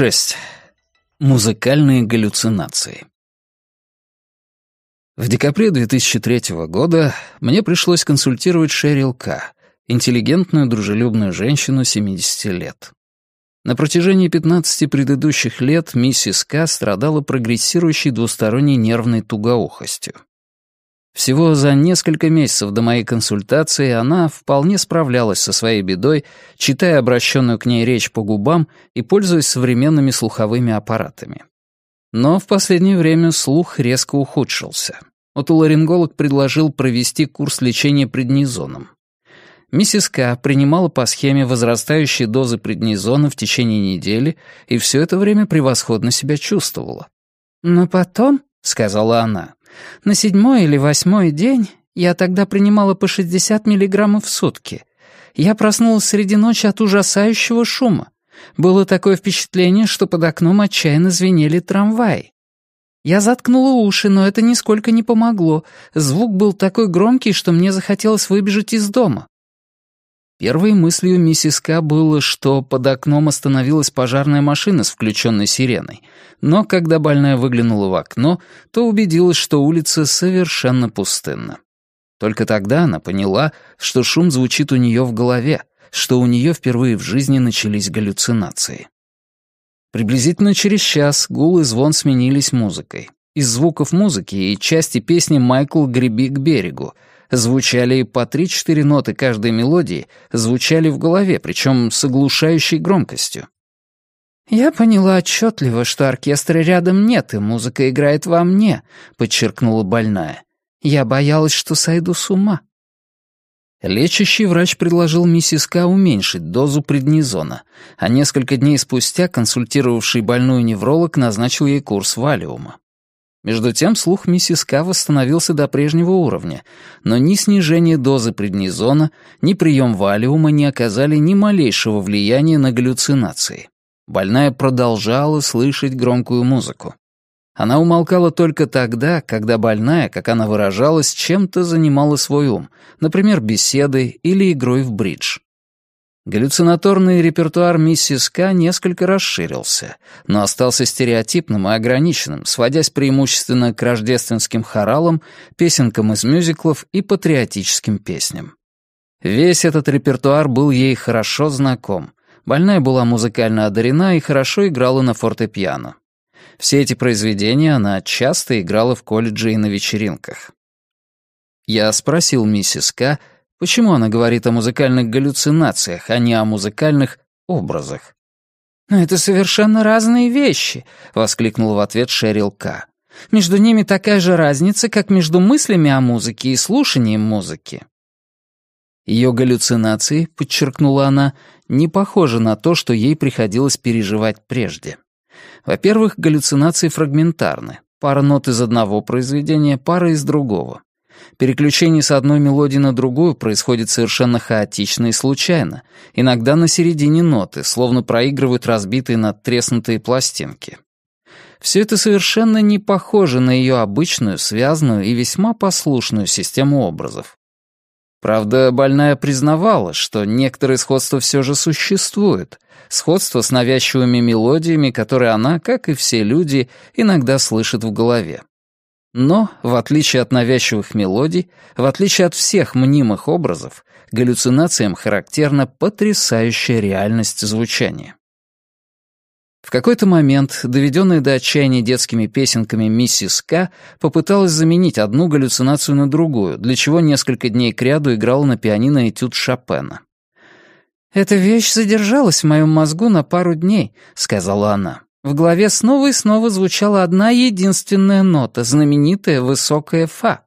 6. Музыкальные галлюцинации. В декабре 2003 года мне пришлось консультировать Шерил К., интеллигентную, дружелюбную женщину 70 лет. На протяжении 15 предыдущих лет миссис К. страдала прогрессирующей двусторонней нервной тугоухостью. Всего за несколько месяцев до моей консультации она вполне справлялась со своей бедой, читая обращенную к ней речь по губам и пользуясь современными слуховыми аппаратами. Но в последнее время слух резко ухудшился. Отоларинголог предложил провести курс лечения преднизоном. Миссис К. принимала по схеме возрастающие дозы преднизона в течение недели и все это время превосходно себя чувствовала. «Но потом», — сказала она, на седьмой или восьмой день я тогда принимала по 60 миллиграммов в сутки. Я проснулась среди ночи от ужасающего шума. Было такое впечатление, что под окном отчаянно звенели трамваи. Я заткнула уши, но это нисколько не помогло. Звук был такой громкий, что мне захотелось выбежать из дома. Первой мыслью миссис К было, что под окном остановилась пожарная машина с включенной сиреной, но когда больная выглянула в окно, то убедилась, что улица совершенно пустынна. Только тогда она поняла, что шум звучит у нее в голове, что у нее впервые в жизни начались галлюцинации. Приблизительно через час гул и звон сменились музыкой. Из звуков музыки и части песни «Майкл, греби к берегу», Звучали и по три-четыре ноты каждой мелодии, звучали в голове, причем с оглушающей громкостью. «Я поняла отчетливо, что оркестра рядом нет, и музыка играет во мне», — подчеркнула больная. «Я боялась, что сойду с ума». Лечащий врач предложил миссис К. уменьшить дозу преднизона, а несколько дней спустя консультировавший больную невролог назначил ей курс валиума. Между тем слух миссис К. восстановился до прежнего уровня, но ни снижение дозы преднизона, ни прием валиума не оказали ни малейшего влияния на галлюцинации. Больная продолжала слышать громкую музыку. Она умолкала только тогда, когда больная, как она выражалась, чем-то занимала свой ум, например, беседой или игрой в бридж. Галлюцинаторный репертуар миссис К несколько расширился, но остался стереотипным и ограниченным, сводясь преимущественно к рождественским хоралам, песенкам из мюзиклов и патриотическим песням. Весь этот репертуар был ей хорошо знаком. Больная была музыкально одарена и хорошо играла на фортепиано. Все эти произведения она часто играла в колледже и на вечеринках. Я спросил миссис К, Почему она говорит о музыкальных галлюцинациях, а не о музыкальных образах? «Но это совершенно разные вещи», — воскликнул в ответ Шерил К. «Между ними такая же разница, как между мыслями о музыке и слушанием музыки». Ее галлюцинации, подчеркнула она, не похожи на то, что ей приходилось переживать прежде. Во-первых, галлюцинации фрагментарны. Пара нот из одного произведения, пара из другого. Переключение с одной мелодии на другую происходит совершенно хаотично и случайно, иногда на середине ноты, словно проигрывают разбитые надтреснутые пластинки. Все это совершенно не похоже на ее обычную, связанную и весьма послушную систему образов. Правда, больная признавала, что некоторые сходства все же существуют. Сходство с навязчивыми мелодиями, которые она, как и все люди, иногда слышит в голове. Но, в отличие от навязчивых мелодий, в отличие от всех мнимых образов, галлюцинациям характерна потрясающая реальность звучания. В какой-то момент, доведенная до отчаяния детскими песенками миссис К, попыталась заменить одну галлюцинацию на другую, для чего несколько дней кряду играла на пианино этюд Шопена. «Эта вещь задержалась в моем мозгу на пару дней», — сказала она. В голове снова и снова звучала одна единственная нота, знаменитая высокая фа.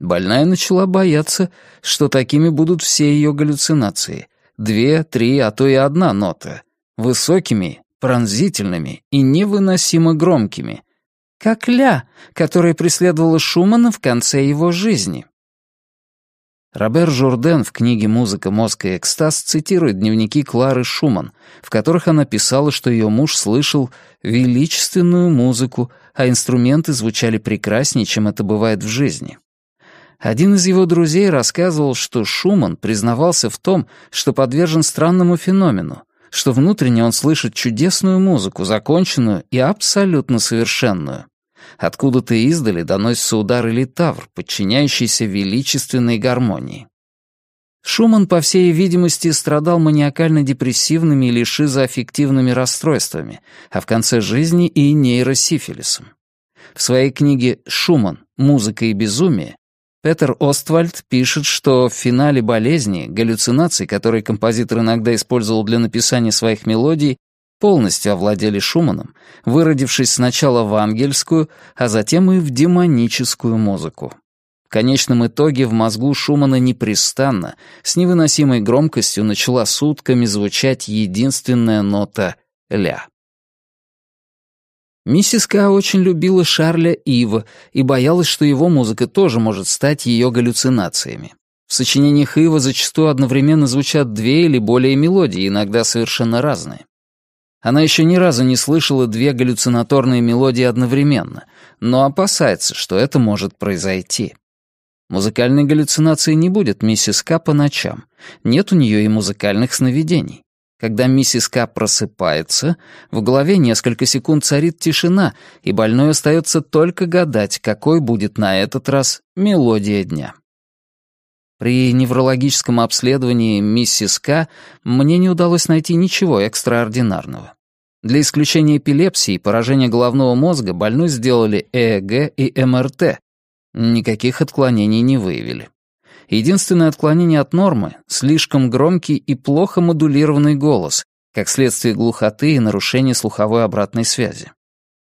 Больная начала бояться, что такими будут все ее галлюцинации. Две, три, а то и одна нота. Высокими, пронзительными и невыносимо громкими. Как ля, которая преследовала Шумана в конце его жизни. Робер Журден в книге «Музыка, мозг и экстаз» цитирует дневники Клары Шуман, в которых она писала, что ее муж слышал «величественную музыку», а инструменты звучали прекраснее, чем это бывает в жизни. Один из его друзей рассказывал, что Шуман признавался в том, что подвержен странному феномену, что внутренне он слышит чудесную музыку, законченную и абсолютно совершенную. Откуда-то издали доносятся удары литавр, подчиняющиеся величественной гармонии. Шуман, по всей видимости, страдал маниакально-депрессивными или шизоаффективными расстройствами, а в конце жизни и нейросифилисом. В своей книге «Шуман. Музыка и безумие» Петер Оствальд пишет, что в финале болезни галлюцинации, которые композитор иногда использовал для написания своих мелодий, полностью овладели Шуманом, выродившись сначала в ангельскую, а затем и в демоническую музыку. В конечном итоге в мозгу Шумана непрестанно, с невыносимой громкостью начала сутками звучать единственная нота «ля». Миссис К. очень любила Шарля Ива и боялась, что его музыка тоже может стать ее галлюцинациями. В сочинениях Ива зачастую одновременно звучат две или более мелодии, иногда совершенно разные. Она еще ни разу не слышала две галлюцинаторные мелодии одновременно, но опасается, что это может произойти. Музыкальной галлюцинации не будет миссис К по ночам. Нет у нее и музыкальных сновидений. Когда миссис К просыпается, в голове несколько секунд царит тишина, и больной остается только гадать, какой будет на этот раз мелодия дня. При неврологическом обследовании миссис К мне не удалось найти ничего экстраординарного. Для исключения эпилепсии и поражения головного мозга больной сделали ЭЭГ и МРТ. Никаких отклонений не выявили. Единственное отклонение от нормы — слишком громкий и плохо модулированный голос, как следствие глухоты и нарушения слуховой обратной связи.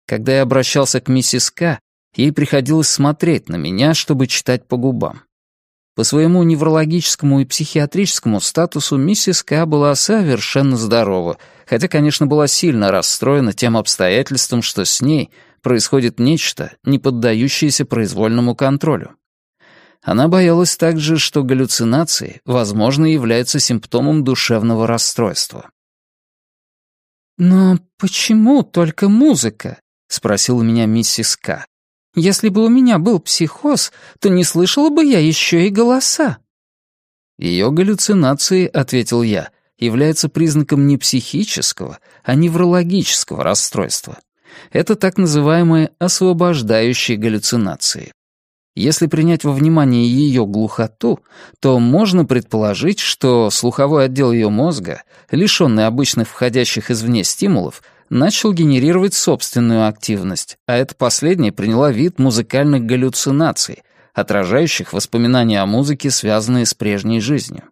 Когда я обращался к миссис К, ей приходилось смотреть на меня, чтобы читать по губам. По своему неврологическому и психиатрическому статусу миссис К. была совершенно здорова, хотя, конечно, была сильно расстроена тем обстоятельством, что с ней происходит нечто, не поддающееся произвольному контролю. Она боялась также, что галлюцинации, возможно, являются симптомом душевного расстройства. «Но почему только музыка?» — спросила меня миссис К. Если бы у меня был психоз, то не слышала бы я еще и голоса». «Ее галлюцинации», — ответил я, — «являются признаком не психического, а неврологического расстройства. Это так называемые освобождающие галлюцинации. Если принять во внимание ее глухоту, то можно предположить, что слуховой отдел ее мозга, лишенный обычных входящих извне стимулов, — начал генерировать собственную активность, а эта последняя приняла вид музыкальных галлюцинаций, отражающих воспоминания о музыке, связанные с прежней жизнью.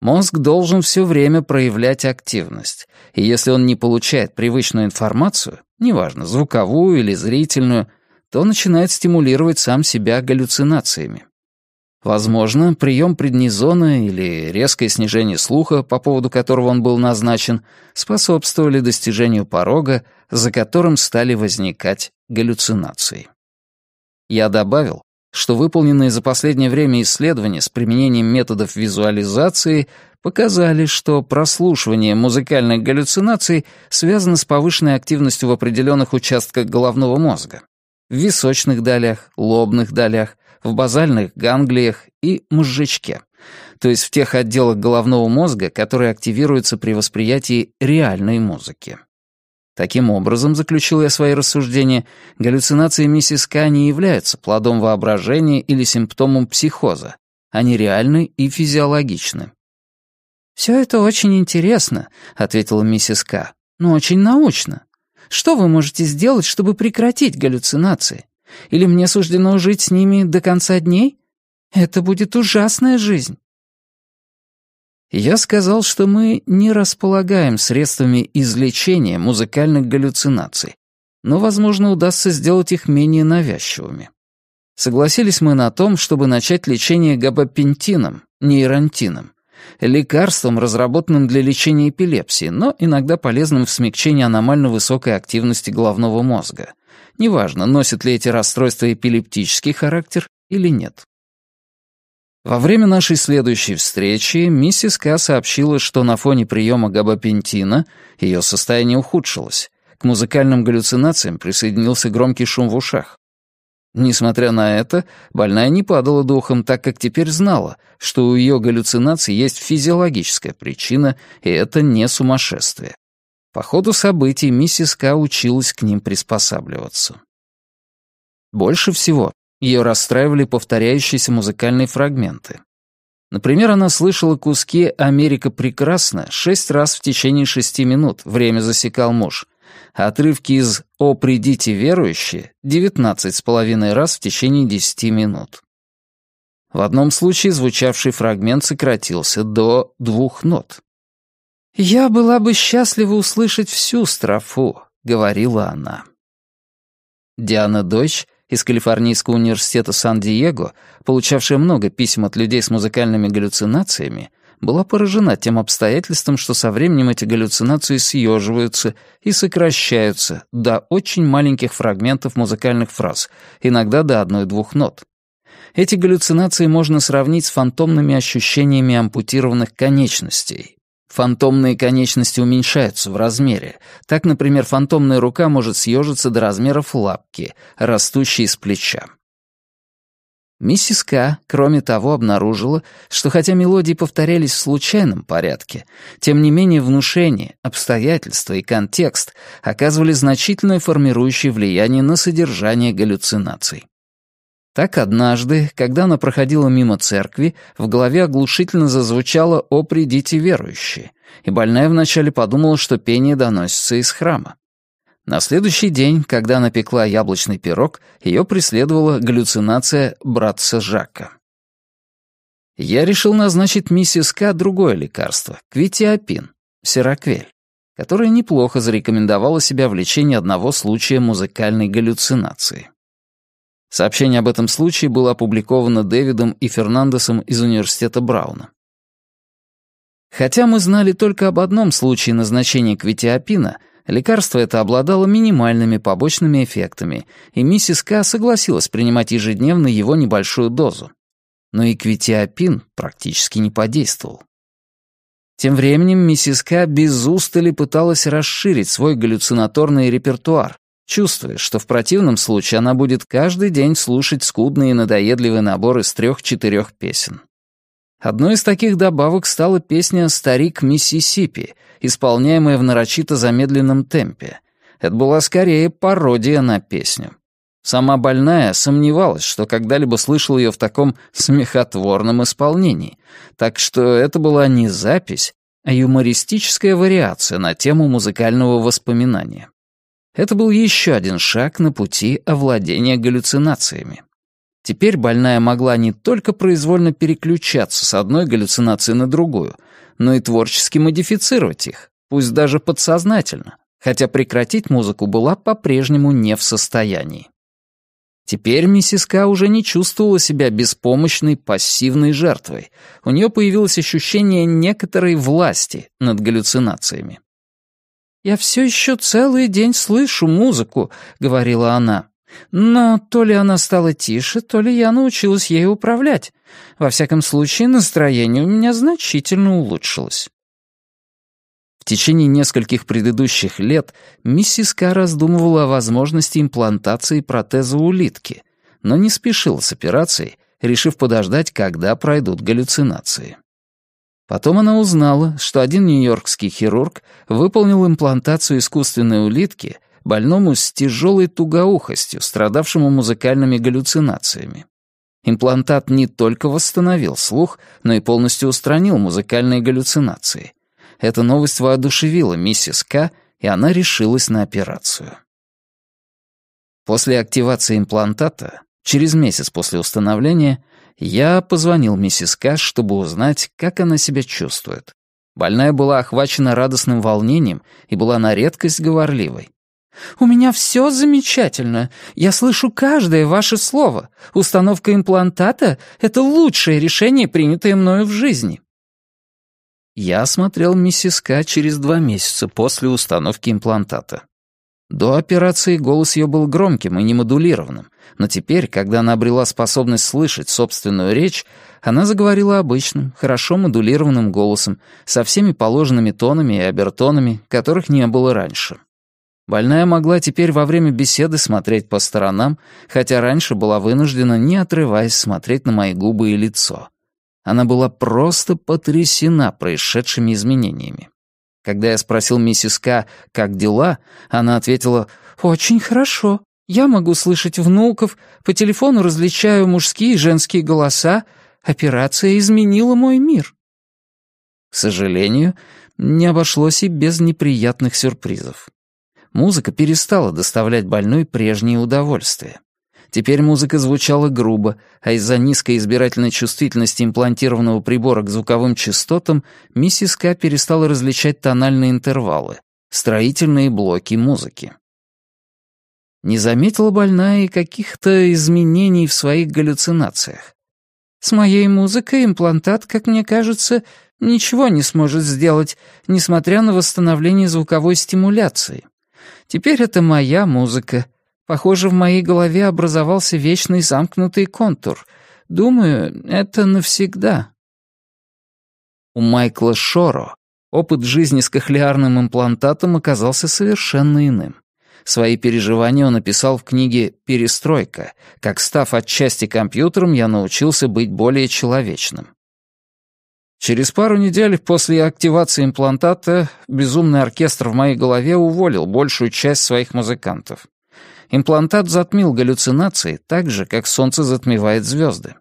Мозг должен все время проявлять активность, и если он не получает привычную информацию, неважно, звуковую или зрительную, то начинает стимулировать сам себя галлюцинациями. Возможно, прием преднизона или резкое снижение слуха, по поводу которого он был назначен, способствовали достижению порога, за которым стали возникать галлюцинации. Я добавил, что выполненные за последнее время исследования с применением методов визуализации показали, что прослушивание музыкальных галлюцинаций связано с повышенной активностью в определенных участках головного мозга — в височных долях, лобных долях — в базальных ганглиях и мозжечке, то есть в тех отделах головного мозга, которые активируются при восприятии реальной музыки. Таким образом, заключил я свои рассуждения, галлюцинации миссис К не являются плодом воображения или симптомом психоза. Они реальны и физиологичны. «Все это очень интересно», — ответила миссис К, — «но очень научно. Что вы можете сделать, чтобы прекратить галлюцинации? Или мне суждено жить с ними до конца дней? Это будет ужасная жизнь. Я сказал, что мы не располагаем средствами излечения музыкальных галлюцинаций, но, возможно, удастся сделать их менее навязчивыми. Согласились мы на том, чтобы начать лечение габапентином, нейронтином, лекарством, разработанным для лечения эпилепсии, но иногда полезным в смягчении аномально высокой активности головного мозга. Неважно, носят ли эти расстройства эпилептический характер или нет. Во время нашей следующей встречи миссис К. сообщила, что на фоне приема габапентина ее состояние ухудшилось. К музыкальным галлюцинациям присоединился громкий шум в ушах. Несмотря на это, больная не падала духом, так как теперь знала, что у ее галлюцинаций есть физиологическая причина, и это не сумасшествие. По ходу событий миссис К. училась к ним приспосабливаться. Больше всего ее расстраивали повторяющиеся музыкальные фрагменты. Например, она слышала куски «Америка прекрасна» шесть раз в течение шести минут, время засекал муж, а отрывки из «О, придите, верующие» девятнадцать с половиной раз в течение десяти минут. В одном случае звучавший фрагмент сократился до двух нот. «Я была бы счастлива услышать всю строфу», — говорила она. Диана Дойч из Калифорнийского университета Сан-Диего, получавшая много писем от людей с музыкальными галлюцинациями, была поражена тем обстоятельством, что со временем эти галлюцинации съеживаются и сокращаются до очень маленьких фрагментов музыкальных фраз, иногда до одной-двух нот. Эти галлюцинации можно сравнить с фантомными ощущениями ампутированных конечностей, Фантомные конечности уменьшаются в размере. Так, например, фантомная рука может съежиться до размеров лапки, растущей из плеча. Миссис К, кроме того, обнаружила, что хотя мелодии повторялись в случайном порядке, тем не менее внушение, обстоятельства и контекст оказывали значительное формирующее влияние на содержание галлюцинаций. Так однажды, когда она проходила мимо церкви, в голове оглушительно зазвучало «О, придите верующие», и больная вначале подумала, что пение доносится из храма. На следующий день, когда она пекла яблочный пирог, ее преследовала галлюцинация братца Жака. Я решил назначить миссис К. другое лекарство — квитиапин, сироквель, которое неплохо зарекомендовало себя в лечении одного случая музыкальной галлюцинации. Сообщение об этом случае было опубликовано Дэвидом и Фернандесом из университета Брауна. Хотя мы знали только об одном случае назначения квитиапина, лекарство это обладало минимальными побочными эффектами, и миссис К. согласилась принимать ежедневно его небольшую дозу. Но и квитиапин практически не подействовал. Тем временем миссис К. без устали пыталась расширить свой галлюцинаторный репертуар, чувствуя, что в противном случае она будет каждый день слушать скудный и надоедливый набор из трех-четырех песен. Одной из таких добавок стала песня «Старик Миссисипи», исполняемая в нарочито замедленном темпе. Это была скорее пародия на песню. Сама больная сомневалась, что когда-либо слышала ее в таком смехотворном исполнении, так что это была не запись, а юмористическая вариация на тему музыкального воспоминания. Это был еще один шаг на пути овладения галлюцинациями. Теперь больная могла не только произвольно переключаться с одной галлюцинации на другую, но и творчески модифицировать их, пусть даже подсознательно, хотя прекратить музыку была по-прежнему не в состоянии. Теперь миссис К. уже не чувствовала себя беспомощной, пассивной жертвой. У нее появилось ощущение некоторой власти над галлюцинациями. «Я все еще целый день слышу музыку», — говорила она. «Но то ли она стала тише, то ли я научилась ей управлять. Во всяком случае, настроение у меня значительно улучшилось». В течение нескольких предыдущих лет миссис К. раздумывала о возможности имплантации протеза улитки, но не спешила с операцией, решив подождать, когда пройдут галлюцинации. Потом она узнала, что один нью-йоркский хирург выполнил имплантацию искусственной улитки больному с тяжелой тугоухостью, страдавшему музыкальными галлюцинациями. Имплантат не только восстановил слух, но и полностью устранил музыкальные галлюцинации. Эта новость воодушевила миссис К, и она решилась на операцию. После активации имплантата, через месяц после установления, я позвонил миссис Каш, чтобы узнать, как она себя чувствует. Больная была охвачена радостным волнением и была на редкость говорливой. «У меня все замечательно. Я слышу каждое ваше слово. Установка имплантата — это лучшее решение, принятое мною в жизни». Я осмотрел миссис К через два месяца после установки имплантата. До операции голос ее был громким и немодулированным, но теперь, когда она обрела способность слышать собственную речь, она заговорила обычным, хорошо модулированным голосом, со всеми положенными тонами и обертонами, которых не было раньше. Больная могла теперь во время беседы смотреть по сторонам, хотя раньше была вынуждена, не отрываясь, смотреть на мои губы и лицо. Она была просто потрясена происшедшими изменениями. Когда я спросил миссис К, как дела, она ответила «Очень хорошо. Я могу слышать внуков, по телефону различаю мужские и женские голоса. Операция изменила мой мир». К сожалению, не обошлось и без неприятных сюрпризов. Музыка перестала доставлять больной прежнее удовольствие. Теперь музыка звучала грубо, а из-за низкой избирательной чувствительности имплантированного прибора к звуковым частотам миссис К перестала различать тональные интервалы, строительные блоки музыки. Не заметила больная и каких-то изменений в своих галлюцинациях. «С моей музыкой имплантат, как мне кажется, ничего не сможет сделать, несмотря на восстановление звуковой стимуляции. Теперь это моя музыка, Похоже, в моей голове образовался вечный замкнутый контур. Думаю, это навсегда. У Майкла Шоро опыт жизни с кохлеарным имплантатом оказался совершенно иным. Свои переживания он описал в книге «Перестройка. Как, став отчасти компьютером, я научился быть более человечным». Через пару недель после активации имплантата безумный оркестр в моей голове уволил большую часть своих музыкантов. Имплантат затмил галлюцинации так же, как солнце затмевает звезды.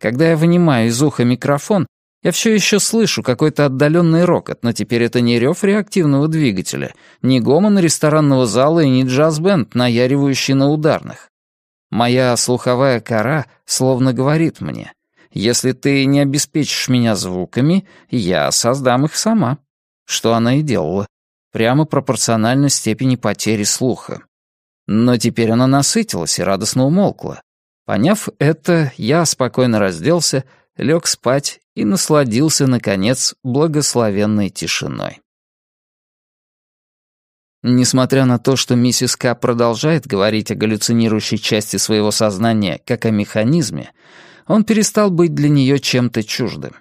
Когда я вынимаю из уха микрофон, я все еще слышу какой-то отдаленный рокот, но теперь это не рев реактивного двигателя, не гомон ресторанного зала и не джаз-бенд, наяривающий на ударных. Моя слуховая кора словно говорит мне, «Если ты не обеспечишь меня звуками, я создам их сама». Что она и делала, прямо пропорционально степени потери слуха. Но теперь она насытилась и радостно умолкла. Поняв это, я спокойно разделся, лег спать и насладился, наконец, благословенной тишиной. Несмотря на то, что миссис К продолжает говорить о галлюцинирующей части своего сознания как о механизме, он перестал быть для нее чем-то чуждым.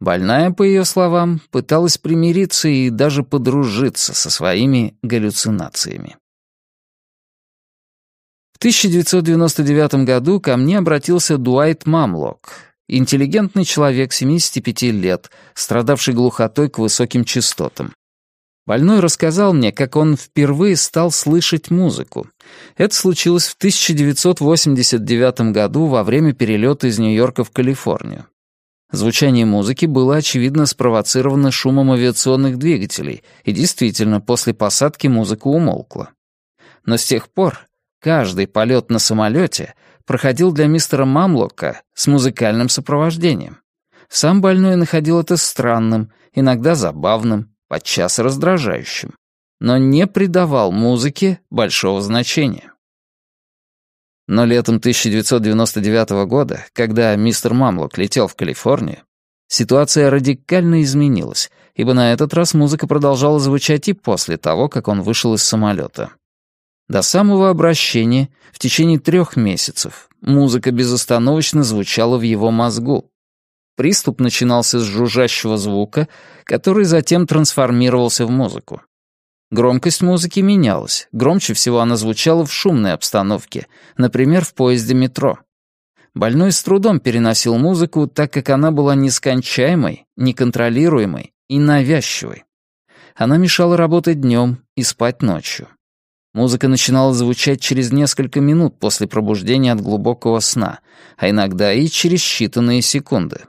Больная, по ее словам, пыталась примириться и даже подружиться со своими галлюцинациями. 1999 году ко мне обратился Дуайт Мамлок, интеллигентный человек 75 лет, страдавший глухотой к высоким частотам. Больной рассказал мне, как он впервые стал слышать музыку. Это случилось в 1989 году во время перелета из Нью-Йорка в Калифорнию. Звучание музыки было, очевидно, спровоцировано шумом авиационных двигателей, и действительно, после посадки музыка умолкла. Но с тех пор Каждый полет на самолете проходил для мистера Мамлока с музыкальным сопровождением. Сам больной находил это странным, иногда забавным, подчас раздражающим, но не придавал музыке большого значения. Но летом 1999 года, когда мистер Мамлок летел в Калифорнию, ситуация радикально изменилась, ибо на этот раз музыка продолжала звучать и после того, как он вышел из самолета. До самого обращения, в течение трех месяцев, музыка безостановочно звучала в его мозгу. Приступ начинался с жужжащего звука, который затем трансформировался в музыку. Громкость музыки менялась. Громче всего она звучала в шумной обстановке, например, в поезде метро. Больной с трудом переносил музыку, так как она была нескончаемой, неконтролируемой и навязчивой. Она мешала работать днем и спать ночью. Музыка начинала звучать через несколько минут после пробуждения от глубокого сна, а иногда и через считанные секунды.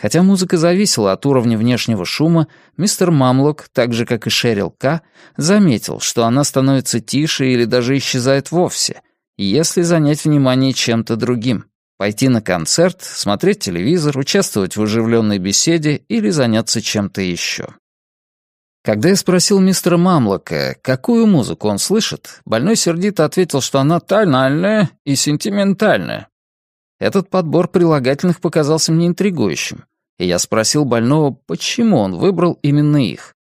Хотя музыка зависела от уровня внешнего шума, мистер Мамлок, так же как и Шерил К, заметил, что она становится тише или даже исчезает вовсе, если занять внимание чем-то другим пойти на концерт, смотреть телевизор, участвовать в оживленной беседе или заняться чем-то еще. Когда я спросил мистера Мамлока, какую музыку он слышит, больной сердито ответил, что она тональная и сентиментальная. Этот подбор прилагательных показался мне интригующим, и я спросил больного, почему он выбрал именно их.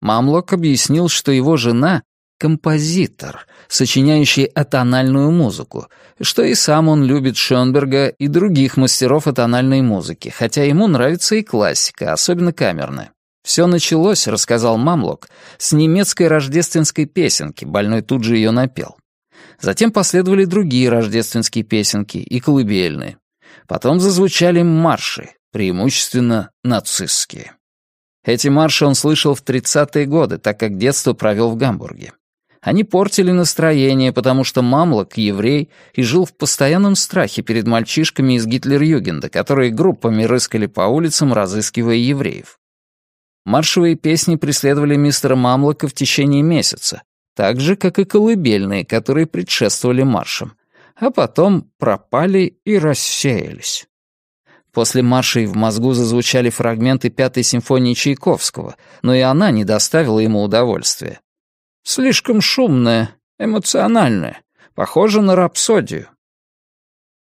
Мамлок объяснил, что его жена — композитор, сочиняющий атональную музыку, что и сам он любит Шонберга и других мастеров атональной музыки, хотя ему нравится и классика, особенно камерная. Все началось, рассказал Мамлок, с немецкой рождественской песенки, больной тут же ее напел. Затем последовали другие рождественские песенки и колыбельные. Потом зазвучали марши, преимущественно нацистские. Эти марши он слышал в 30-е годы, так как детство провел в Гамбурге. Они портили настроение, потому что Мамлок — еврей и жил в постоянном страхе перед мальчишками из Гитлерюгенда, которые группами рыскали по улицам, разыскивая евреев. Маршевые песни преследовали мистера Мамлока в течение месяца, так же, как и колыбельные, которые предшествовали маршам, а потом пропали и рассеялись. После маршей в мозгу зазвучали фрагменты Пятой симфонии Чайковского, но и она не доставила ему удовольствия. Слишком шумная, эмоциональная, похожа на рапсодию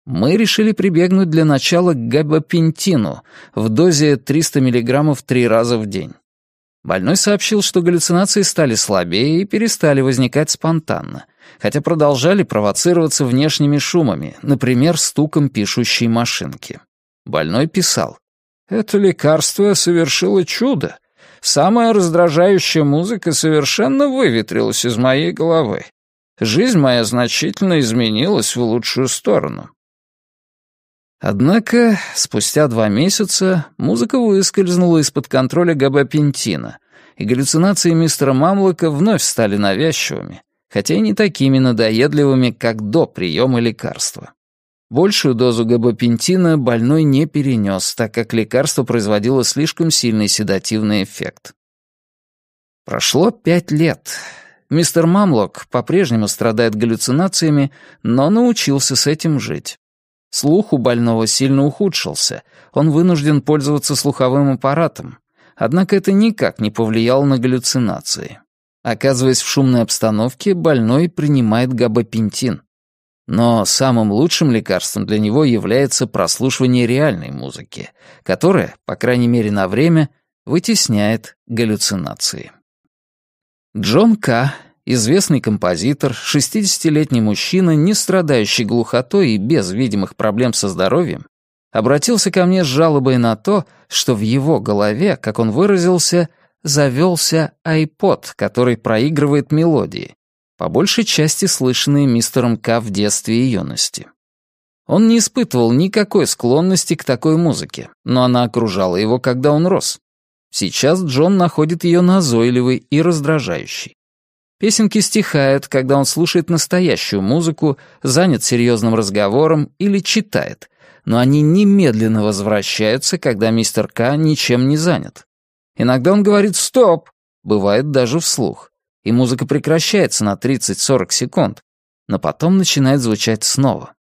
мы решили прибегнуть для начала к габапентину в дозе 300 мг три раза в день. Больной сообщил, что галлюцинации стали слабее и перестали возникать спонтанно, хотя продолжали провоцироваться внешними шумами, например, стуком пишущей машинки. Больной писал. «Это лекарство совершило чудо. Самая раздражающая музыка совершенно выветрилась из моей головы. Жизнь моя значительно изменилась в лучшую сторону. Однако спустя два месяца музыка выскользнула из-под контроля габапентина, и галлюцинации мистера Мамлока вновь стали навязчивыми, хотя и не такими надоедливыми, как до приема лекарства. Большую дозу габапентина больной не перенес, так как лекарство производило слишком сильный седативный эффект. Прошло пять лет. Мистер Мамлок по-прежнему страдает галлюцинациями, но научился с этим жить. Слух у больного сильно ухудшился, он вынужден пользоваться слуховым аппаратом, однако это никак не повлияло на галлюцинации. Оказываясь в шумной обстановке, больной принимает габапентин. Но самым лучшим лекарством для него является прослушивание реальной музыки, которая, по крайней мере на время, вытесняет галлюцинации. Джон К известный композитор, 60-летний мужчина, не страдающий глухотой и без видимых проблем со здоровьем, обратился ко мне с жалобой на то, что в его голове, как он выразился, завелся айпод, который проигрывает мелодии, по большей части слышанные мистером К в детстве и юности. Он не испытывал никакой склонности к такой музыке, но она окружала его, когда он рос. Сейчас Джон находит ее назойливой и раздражающей. Песенки стихают, когда он слушает настоящую музыку, занят серьезным разговором или читает, но они немедленно возвращаются, когда мистер К ничем не занят. Иногда он говорит «стоп», бывает даже вслух, и музыка прекращается на 30-40 секунд, но потом начинает звучать снова.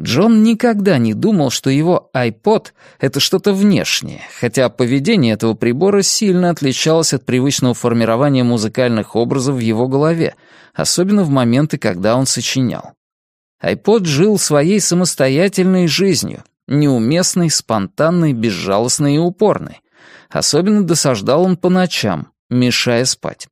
Джон никогда не думал, что его iPod — это что-то внешнее, хотя поведение этого прибора сильно отличалось от привычного формирования музыкальных образов в его голове, особенно в моменты, когда он сочинял. iPod жил своей самостоятельной жизнью, неуместной, спонтанной, безжалостной и упорной. Особенно досаждал он по ночам, мешая спать.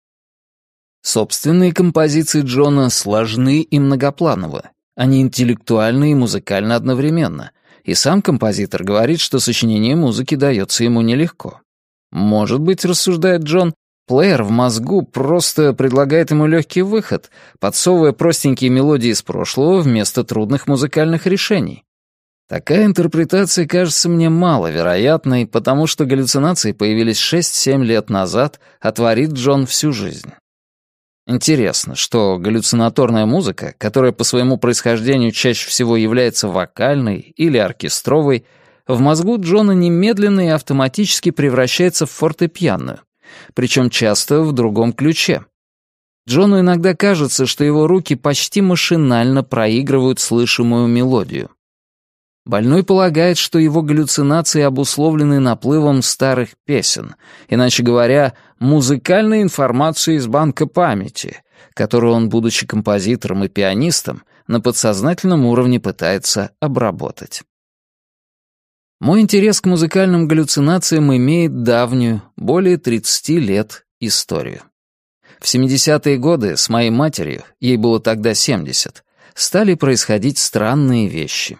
Собственные композиции Джона сложны и многоплановы, они интеллектуальны и музыкально одновременно. И сам композитор говорит, что сочинение музыки дается ему нелегко. Может быть, рассуждает Джон, плеер в мозгу просто предлагает ему легкий выход, подсовывая простенькие мелодии из прошлого вместо трудных музыкальных решений. Такая интерпретация кажется мне маловероятной, потому что галлюцинации появились 6-7 лет назад, а творит Джон всю жизнь. Интересно, что галлюцинаторная музыка, которая по своему происхождению чаще всего является вокальной или оркестровой, в мозгу Джона немедленно и автоматически превращается в фортепианную, причем часто в другом ключе. Джону иногда кажется, что его руки почти машинально проигрывают слышимую мелодию. Больной полагает, что его галлюцинации обусловлены наплывом старых песен, иначе говоря, музыкальной информацией из банка памяти, которую он, будучи композитором и пианистом, на подсознательном уровне пытается обработать. Мой интерес к музыкальным галлюцинациям имеет давнюю, более 30 лет, историю. В 70-е годы с моей матерью, ей было тогда 70, стали происходить странные вещи.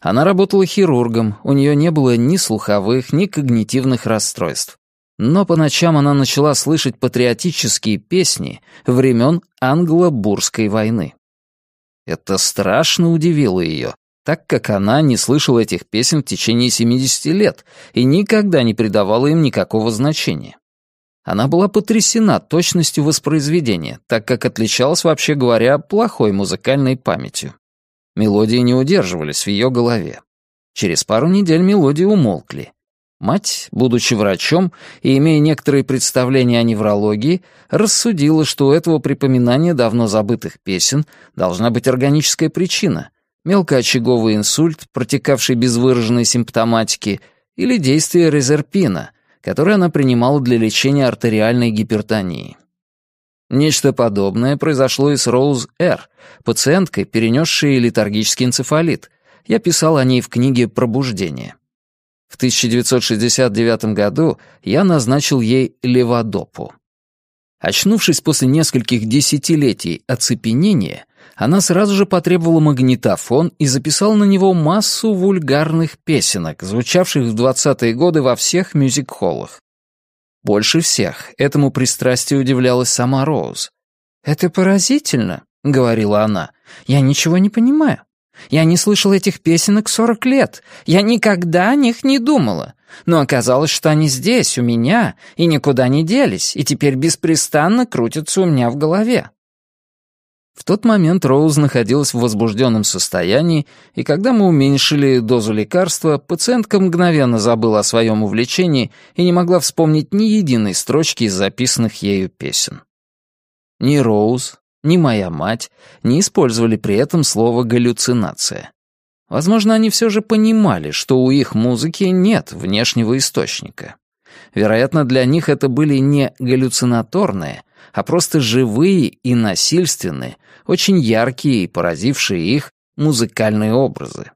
Она работала хирургом, у нее не было ни слуховых, ни когнитивных расстройств. Но по ночам она начала слышать патриотические песни времен англо-бурской войны. Это страшно удивило ее, так как она не слышала этих песен в течение 70 лет и никогда не придавала им никакого значения. Она была потрясена точностью воспроизведения, так как отличалась, вообще говоря, плохой музыкальной памятью. Мелодии не удерживались в ее голове. Через пару недель мелодии умолкли. Мать, будучи врачом и имея некоторые представления о неврологии, рассудила, что у этого припоминания давно забытых песен должна быть органическая причина — мелкоочаговый инсульт, протекавший без выраженной симптоматики, или действие резерпина, которое она принимала для лечения артериальной гипертонии. Нечто подобное произошло и с Роуз Р., пациенткой, перенесшей литургический энцефалит. Я писал о ней в книге «Пробуждение». В 1969 году я назначил ей леводопу. Очнувшись после нескольких десятилетий оцепенения, она сразу же потребовала магнитофон и записала на него массу вульгарных песенок, звучавших в 20-е годы во всех мюзик-холлах. Больше всех этому пристрастию удивлялась сама Роуз. «Это поразительно», — говорила она. «Я ничего не понимаю. Я не слышала этих песенок сорок лет. Я никогда о них не думала. Но оказалось, что они здесь, у меня, и никуда не делись, и теперь беспрестанно крутятся у меня в голове. В тот момент Роуз находилась в возбужденном состоянии, и когда мы уменьшили дозу лекарства, пациентка мгновенно забыла о своем увлечении и не могла вспомнить ни единой строчки из записанных ею песен. Ни Роуз, ни моя мать не использовали при этом слово «галлюцинация». Возможно, они все же понимали, что у их музыки нет внешнего источника. Вероятно, для них это были не галлюцинаторные, а просто живые и насильственные, очень яркие и поразившие их музыкальные образы.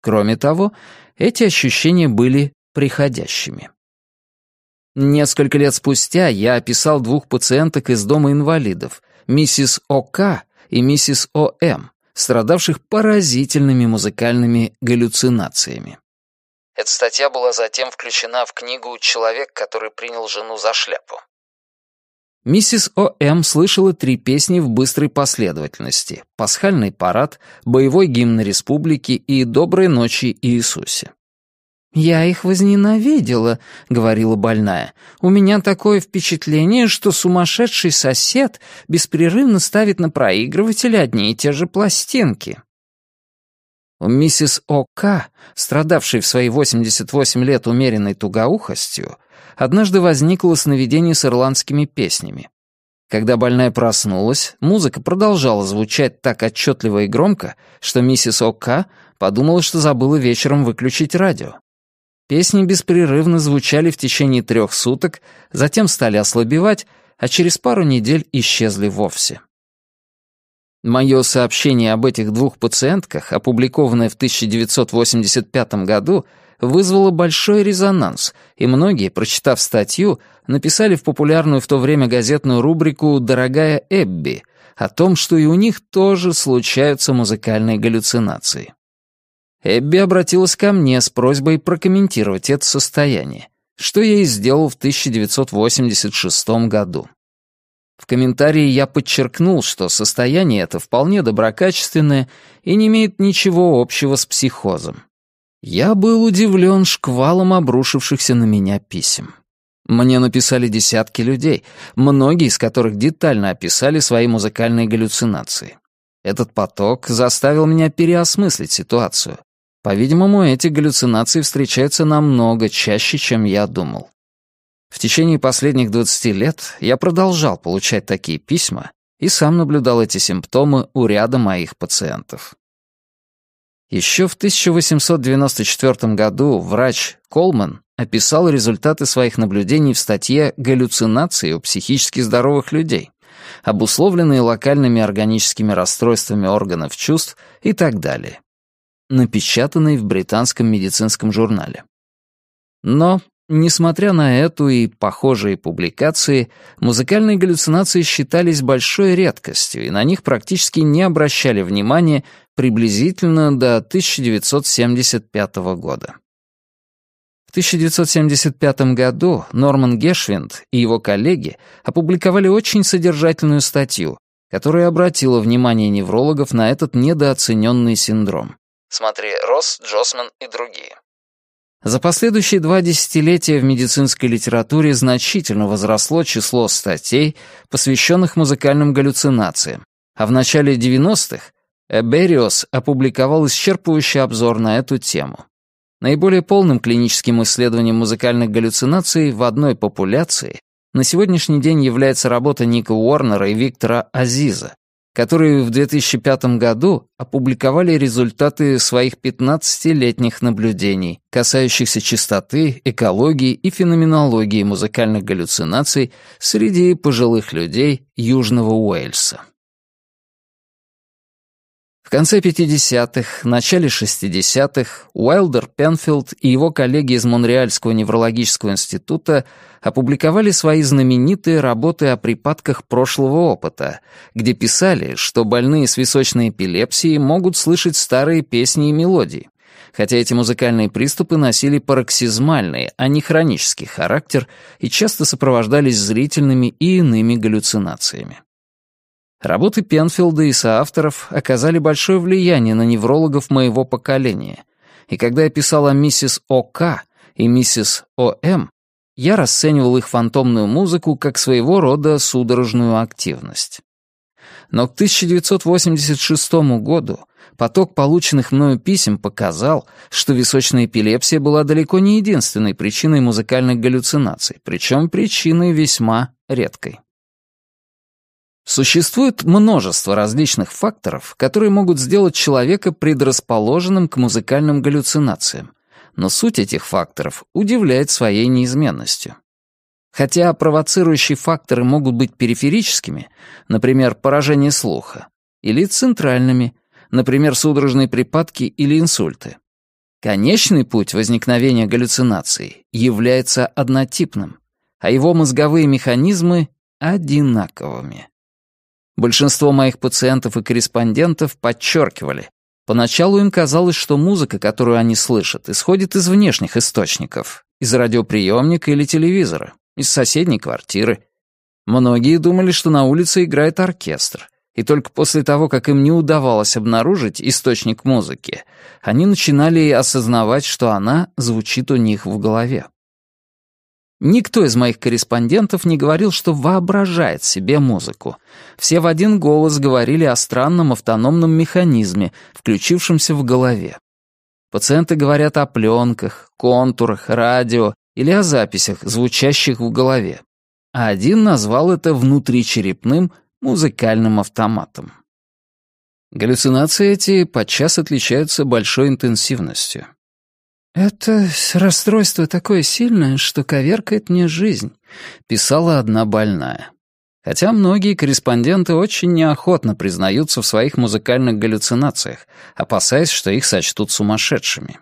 Кроме того, эти ощущения были приходящими. Несколько лет спустя я описал двух пациенток из дома инвалидов, миссис О.К. и миссис О.М., страдавших поразительными музыкальными галлюцинациями. Эта статья была затем включена в книгу «Человек, который принял жену за шляпу». Миссис О.М. слышала три песни в быстрой последовательности — «Пасхальный парад», «Боевой гимн республики» и «Доброй ночи Иисусе». «Я их возненавидела», — говорила больная. «У меня такое впечатление, что сумасшедший сосед беспрерывно ставит на проигрыватель одни и те же пластинки». У миссис О.К., страдавшей в свои 88 лет умеренной тугоухостью, однажды возникло сновидение с ирландскими песнями. Когда больная проснулась, музыка продолжала звучать так отчетливо и громко, что миссис О'Ка подумала, что забыла вечером выключить радио. Песни беспрерывно звучали в течение трех суток, затем стали ослабевать, а через пару недель исчезли вовсе. Мое сообщение об этих двух пациентках, опубликованное в 1985 году, вызвало большой резонанс, и многие, прочитав статью, написали в популярную в то время газетную рубрику «Дорогая Эбби» о том, что и у них тоже случаются музыкальные галлюцинации. Эбби обратилась ко мне с просьбой прокомментировать это состояние, что я и сделал в 1986 году. В комментарии я подчеркнул, что состояние это вполне доброкачественное и не имеет ничего общего с психозом. Я был удивлен шквалом обрушившихся на меня писем. Мне написали десятки людей, многие из которых детально описали свои музыкальные галлюцинации. Этот поток заставил меня переосмыслить ситуацию. По-видимому, эти галлюцинации встречаются намного чаще, чем я думал. В течение последних 20 лет я продолжал получать такие письма и сам наблюдал эти симптомы у ряда моих пациентов. Еще в 1894 году врач Колман описал результаты своих наблюдений в статье «Галлюцинации у психически здоровых людей», обусловленные локальными органическими расстройствами органов чувств и так далее, напечатанной в британском медицинском журнале. Но, несмотря на эту и похожие публикации, музыкальные галлюцинации считались большой редкостью, и на них практически не обращали внимания приблизительно до 1975 года. В 1975 году Норман Гешвинд и его коллеги опубликовали очень содержательную статью, которая обратила внимание неврологов на этот недооцененный синдром. Смотри, Росс, Джосман и другие. За последующие два десятилетия в медицинской литературе значительно возросло число статей, посвященных музыкальным галлюцинациям, а в начале 90-х Эбериос опубликовал исчерпывающий обзор на эту тему. Наиболее полным клиническим исследованием музыкальных галлюцинаций в одной популяции на сегодняшний день является работа Ника Уорнера и Виктора Азиза, которые в 2005 году опубликовали результаты своих 15-летних наблюдений, касающихся частоты, экологии и феноменологии музыкальных галлюцинаций среди пожилых людей Южного Уэльса. В конце 50-х, начале 60-х Уайлдер Пенфилд и его коллеги из Монреальского неврологического института опубликовали свои знаменитые работы о припадках прошлого опыта, где писали, что больные с височной эпилепсией могут слышать старые песни и мелодии, хотя эти музыкальные приступы носили пароксизмальный, а не хронический характер и часто сопровождались зрительными и иными галлюцинациями. Работы Пенфилда и соавторов оказали большое влияние на неврологов моего поколения, и когда я писал о миссис О.К. и миссис О.М., я расценивал их фантомную музыку как своего рода судорожную активность. Но к 1986 году поток полученных мною писем показал, что височная эпилепсия была далеко не единственной причиной музыкальных галлюцинаций, причем причиной весьма редкой. Существует множество различных факторов, которые могут сделать человека предрасположенным к музыкальным галлюцинациям, но суть этих факторов удивляет своей неизменностью. Хотя провоцирующие факторы могут быть периферическими, например, поражение слуха, или центральными, например, судорожные припадки или инсульты. Конечный путь возникновения галлюцинаций является однотипным, а его мозговые механизмы — одинаковыми. Большинство моих пациентов и корреспондентов подчеркивали, поначалу им казалось, что музыка, которую они слышат, исходит из внешних источников, из радиоприемника или телевизора, из соседней квартиры. Многие думали, что на улице играет оркестр, и только после того, как им не удавалось обнаружить источник музыки, они начинали осознавать, что она звучит у них в голове. Никто из моих корреспондентов не говорил, что воображает себе музыку. Все в один голос говорили о странном автономном механизме, включившемся в голове. Пациенты говорят о пленках, контурах, радио или о записях, звучащих в голове. А один назвал это внутричерепным музыкальным автоматом. Галлюцинации эти подчас отличаются большой интенсивностью. «Это расстройство такое сильное, что коверкает мне жизнь», — писала одна больная. Хотя многие корреспонденты очень неохотно признаются в своих музыкальных галлюцинациях, опасаясь, что их сочтут сумасшедшими.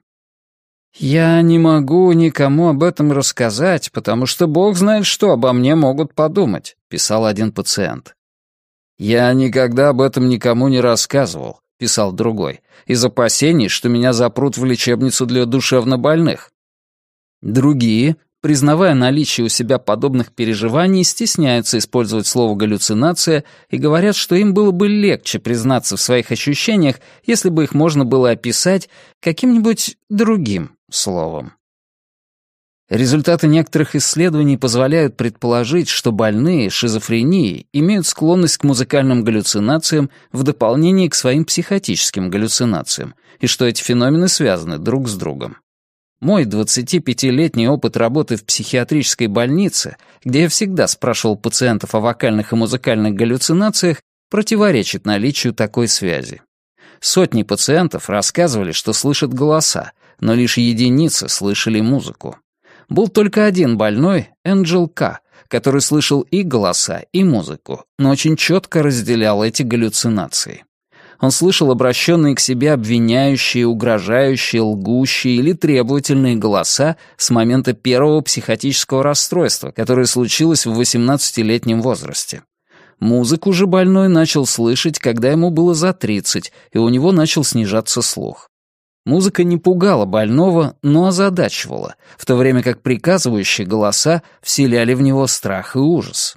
«Я не могу никому об этом рассказать, потому что бог знает, что обо мне могут подумать», — писал один пациент. «Я никогда об этом никому не рассказывал, — писал другой, — «из опасений, что меня запрут в лечебницу для душевнобольных». Другие, признавая наличие у себя подобных переживаний, стесняются использовать слово «галлюцинация» и говорят, что им было бы легче признаться в своих ощущениях, если бы их можно было описать каким-нибудь другим словом. Результаты некоторых исследований позволяют предположить, что больные шизофренией имеют склонность к музыкальным галлюцинациям в дополнение к своим психотическим галлюцинациям, и что эти феномены связаны друг с другом. Мой 25-летний опыт работы в психиатрической больнице, где я всегда спрашивал пациентов о вокальных и музыкальных галлюцинациях, противоречит наличию такой связи. Сотни пациентов рассказывали, что слышат голоса, но лишь единицы слышали музыку был только один больной, Энджел К., который слышал и голоса, и музыку, но очень четко разделял эти галлюцинации. Он слышал обращенные к себе обвиняющие, угрожающие, лгущие или требовательные голоса с момента первого психотического расстройства, которое случилось в 18-летнем возрасте. Музыку же больной начал слышать, когда ему было за 30, и у него начал снижаться слух. Музыка не пугала больного, но озадачивала, в то время как приказывающие голоса вселяли в него страх и ужас.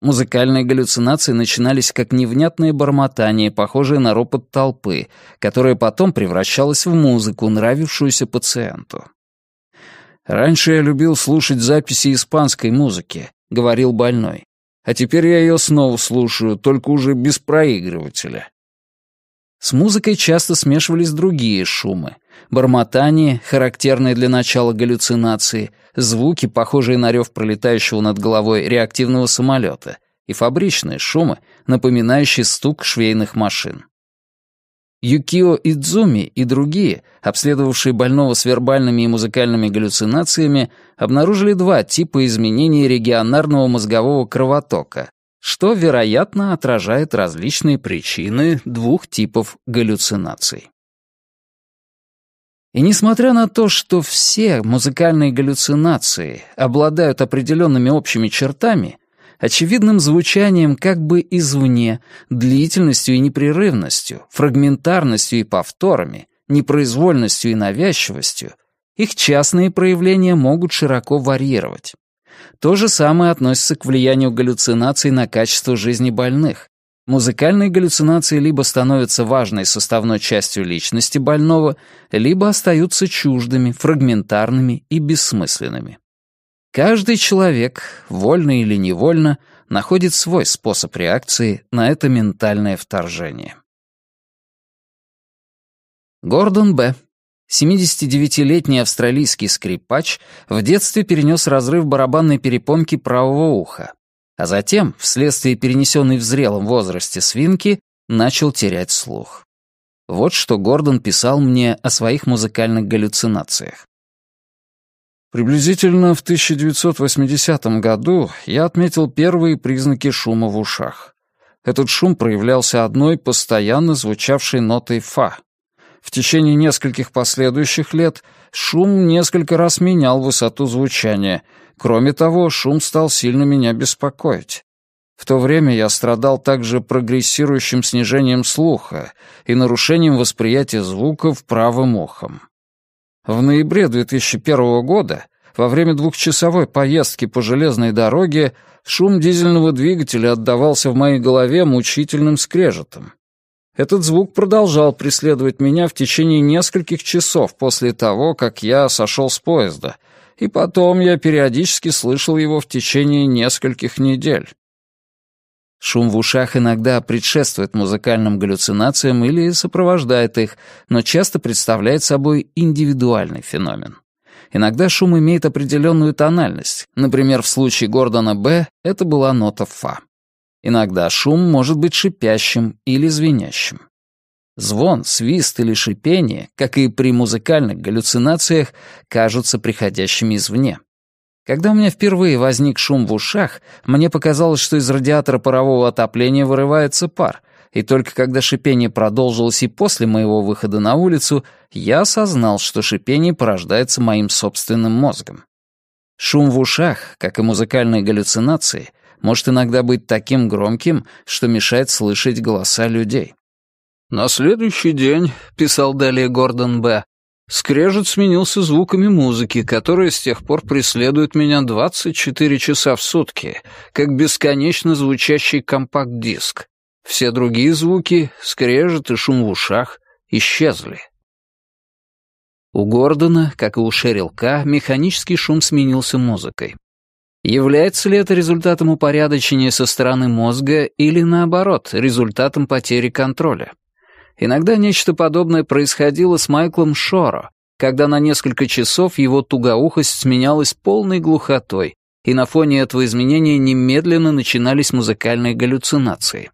Музыкальные галлюцинации начинались как невнятные бормотания, похожие на ропот толпы, которая потом превращалась в музыку, нравившуюся пациенту. «Раньше я любил слушать записи испанской музыки», — говорил больной. «А теперь я ее снова слушаю, только уже без проигрывателя. С музыкой часто смешивались другие шумы. Бормотание, характерное для начала галлюцинации, звуки, похожие на рев пролетающего над головой реактивного самолета, и фабричные шумы, напоминающие стук швейных машин. Юкио Идзуми и другие, обследовавшие больного с вербальными и музыкальными галлюцинациями, обнаружили два типа изменений регионарного мозгового кровотока что, вероятно, отражает различные причины двух типов галлюцинаций. И несмотря на то, что все музыкальные галлюцинации обладают определенными общими чертами, очевидным звучанием как бы извне, длительностью и непрерывностью, фрагментарностью и повторами, непроизвольностью и навязчивостью, их частные проявления могут широко варьировать. То же самое относится к влиянию галлюцинаций на качество жизни больных. Музыкальные галлюцинации либо становятся важной составной частью личности больного, либо остаются чуждыми, фрагментарными и бессмысленными. Каждый человек, вольно или невольно, находит свой способ реакции на это ментальное вторжение. Гордон Б. 79-летний австралийский скрипач в детстве перенес разрыв барабанной перепонки правого уха, а затем, вследствие перенесенной в зрелом возрасте свинки, начал терять слух. Вот что Гордон писал мне о своих музыкальных галлюцинациях. Приблизительно в 1980 году я отметил первые признаки шума в ушах. Этот шум проявлялся одной постоянно звучавшей нотой «фа», в течение нескольких последующих лет шум несколько раз менял высоту звучания. Кроме того, шум стал сильно меня беспокоить. В то время я страдал также прогрессирующим снижением слуха и нарушением восприятия звуков правым ухом. В ноябре 2001 года, во время двухчасовой поездки по железной дороге, шум дизельного двигателя отдавался в моей голове мучительным скрежетом. Этот звук продолжал преследовать меня в течение нескольких часов после того, как я сошел с поезда, и потом я периодически слышал его в течение нескольких недель. Шум в ушах иногда предшествует музыкальным галлюцинациям или сопровождает их, но часто представляет собой индивидуальный феномен. Иногда шум имеет определенную тональность, например, в случае Гордона Б это была нота фа. Иногда шум может быть шипящим или звенящим. Звон, свист или шипение, как и при музыкальных галлюцинациях, кажутся приходящими извне. Когда у меня впервые возник шум в ушах, мне показалось, что из радиатора парового отопления вырывается пар, и только когда шипение продолжилось и после моего выхода на улицу, я осознал, что шипение порождается моим собственным мозгом. Шум в ушах, как и музыкальные галлюцинации, может иногда быть таким громким, что мешает слышать голоса людей. «На следующий день», — писал далее Гордон Б., «скрежет сменился звуками музыки, которая с тех пор преследует меня 24 часа в сутки, как бесконечно звучащий компакт-диск. Все другие звуки, скрежет и шум в ушах, исчезли». У Гордона, как и у Шерилка, механический шум сменился музыкой. Является ли это результатом упорядочения со стороны мозга или, наоборот, результатом потери контроля? Иногда нечто подобное происходило с Майклом Шоро, когда на несколько часов его тугоухость сменялась полной глухотой, и на фоне этого изменения немедленно начинались музыкальные галлюцинации.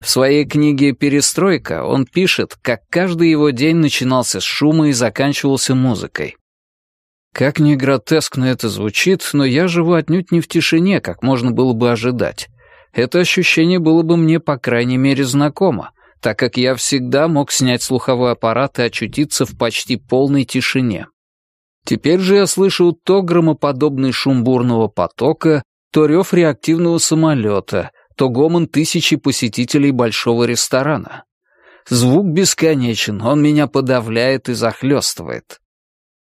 В своей книге «Перестройка» он пишет, как каждый его день начинался с шума и заканчивался музыкой. Как ни гротескно это звучит, но я живу отнюдь не в тишине, как можно было бы ожидать. Это ощущение было бы мне, по крайней мере, знакомо, так как я всегда мог снять слуховой аппарат и очутиться в почти полной тишине. Теперь же я слышу то громоподобный шум бурного потока, то рев реактивного самолета, то гомон тысячи посетителей большого ресторана. Звук бесконечен, он меня подавляет и захлестывает.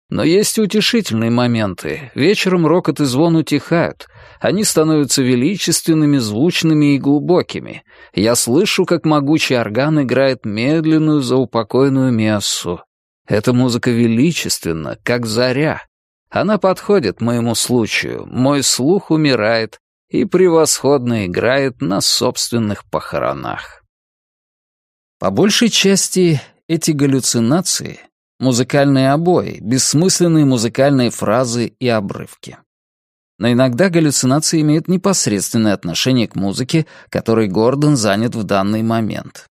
Но есть и утешительные моменты. Вечером рокот и звон утихают. Они становятся величественными, звучными и глубокими. Я слышу, как могучий орган играет медленную заупокойную мессу. Эта музыка величественна, как заря. Она подходит моему случаю, мой слух умирает и превосходно играет на собственных похоронах. По большей части эти галлюцинации — музыкальные обои, бессмысленные музыкальные фразы и обрывки. Но иногда галлюцинации имеют непосредственное отношение к музыке, которой Гордон занят в данный момент.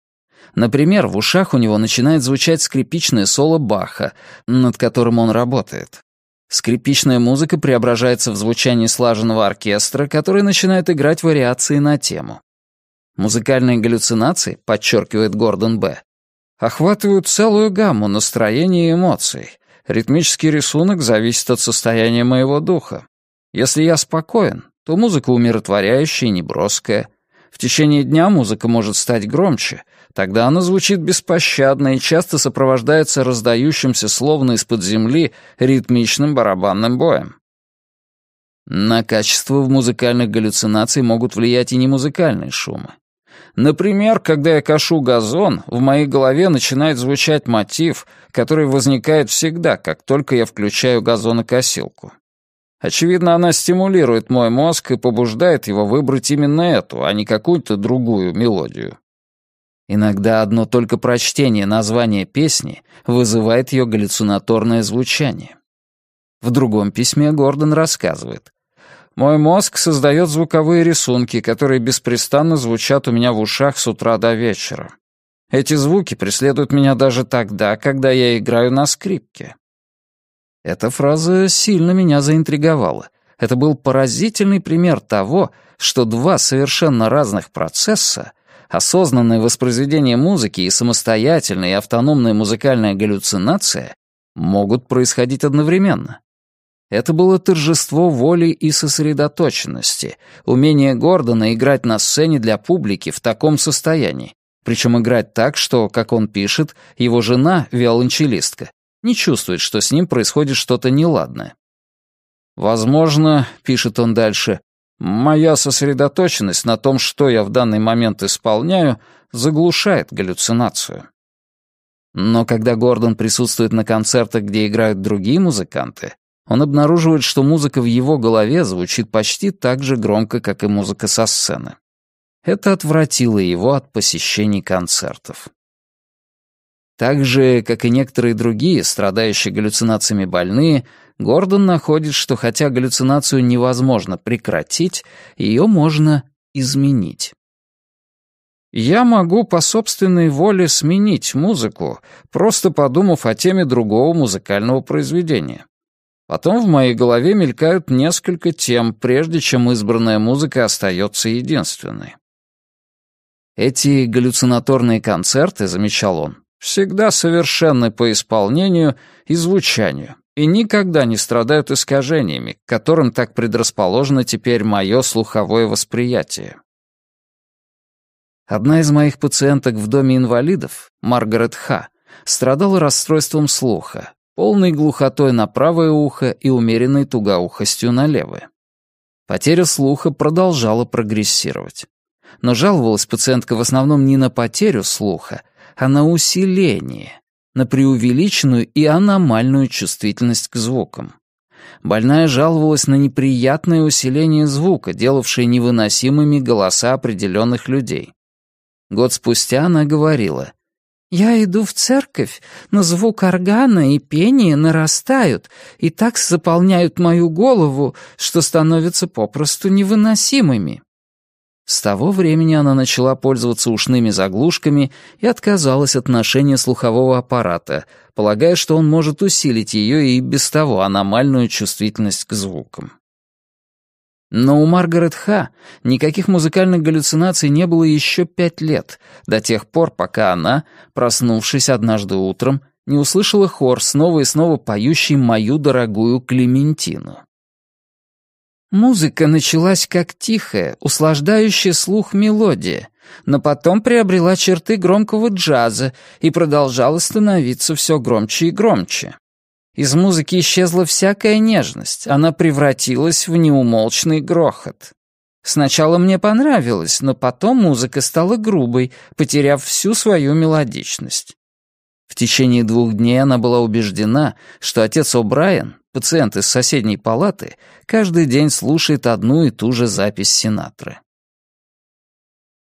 Например, в ушах у него начинает звучать скрипичное соло Баха, над которым он работает. Скрипичная музыка преображается в звучание слаженного оркестра, который начинает играть вариации на тему. Музыкальные галлюцинации, подчеркивает Гордон Б., охватывают целую гамму настроений и эмоций. Ритмический рисунок зависит от состояния моего духа. Если я спокоен, то музыка умиротворяющая и неброская. В течение дня музыка может стать громче, тогда она звучит беспощадно и часто сопровождается раздающимся словно из-под земли ритмичным барабанным боем. На качество в музыкальных галлюцинаций могут влиять и немузыкальные шумы. Например, когда я кашу газон, в моей голове начинает звучать мотив, который возникает всегда, как только я включаю газонокосилку. Очевидно, она стимулирует мой мозг и побуждает его выбрать именно эту, а не какую-то другую мелодию. Иногда одно только прочтение названия песни вызывает ее галлюцинаторное звучание. В другом письме Гордон рассказывает. Мой мозг создает звуковые рисунки, которые беспрестанно звучат у меня в ушах с утра до вечера. Эти звуки преследуют меня даже тогда, когда я играю на скрипке. Эта фраза сильно меня заинтриговала. Это был поразительный пример того, что два совершенно разных процесса — осознанное воспроизведение музыки и самостоятельная и автономная музыкальная галлюцинация — могут происходить одновременно. Это было торжество воли и сосредоточенности, умение Гордона играть на сцене для публики в таком состоянии, причем играть так, что, как он пишет, его жена, виолончелистка, не чувствует, что с ним происходит что-то неладное. «Возможно, — пишет он дальше, — моя сосредоточенность на том, что я в данный момент исполняю, заглушает галлюцинацию». Но когда Гордон присутствует на концертах, где играют другие музыканты, он обнаруживает, что музыка в его голове звучит почти так же громко, как и музыка со сцены. Это отвратило его от посещений концертов. Так же, как и некоторые другие, страдающие галлюцинациями больные, Гордон находит, что хотя галлюцинацию невозможно прекратить, ее можно изменить. Я могу по собственной воле сменить музыку, просто подумав о теме другого музыкального произведения. Потом в моей голове мелькают несколько тем, прежде чем избранная музыка остается единственной. Эти галлюцинаторные концерты, замечал он, всегда совершенны по исполнению и звучанию, и никогда не страдают искажениями, к которым так предрасположено теперь мое слуховое восприятие. Одна из моих пациенток в доме инвалидов, Маргарет Ха, страдала расстройством слуха, полной глухотой на правое ухо и умеренной тугоухостью на левое. Потеря слуха продолжала прогрессировать. Но жаловалась пациентка в основном не на потерю слуха, а на усиление, на преувеличенную и аномальную чувствительность к звукам. Больная жаловалась на неприятное усиление звука, делавшее невыносимыми голоса определенных людей. Год спустя она говорила, я иду в церковь, но звук органа и пение нарастают и так заполняют мою голову, что становятся попросту невыносимыми. С того времени она начала пользоваться ушными заглушками и отказалась от ношения слухового аппарата, полагая, что он может усилить ее и без того аномальную чувствительность к звукам. Но у Маргарет Ха никаких музыкальных галлюцинаций не было еще пять лет, до тех пор, пока она, проснувшись однажды утром, не услышала хор, снова и снова поющий «Мою дорогую Клементину». Музыка началась как тихая, услаждающая слух мелодия, но потом приобрела черты громкого джаза и продолжала становиться все громче и громче. Из музыки исчезла всякая нежность, она превратилась в неумолчный грохот. Сначала мне понравилось, но потом музыка стала грубой, потеряв всю свою мелодичность. В течение двух дней она была убеждена, что отец О'Брайен, пациент из соседней палаты, каждый день слушает одну и ту же запись Синатры.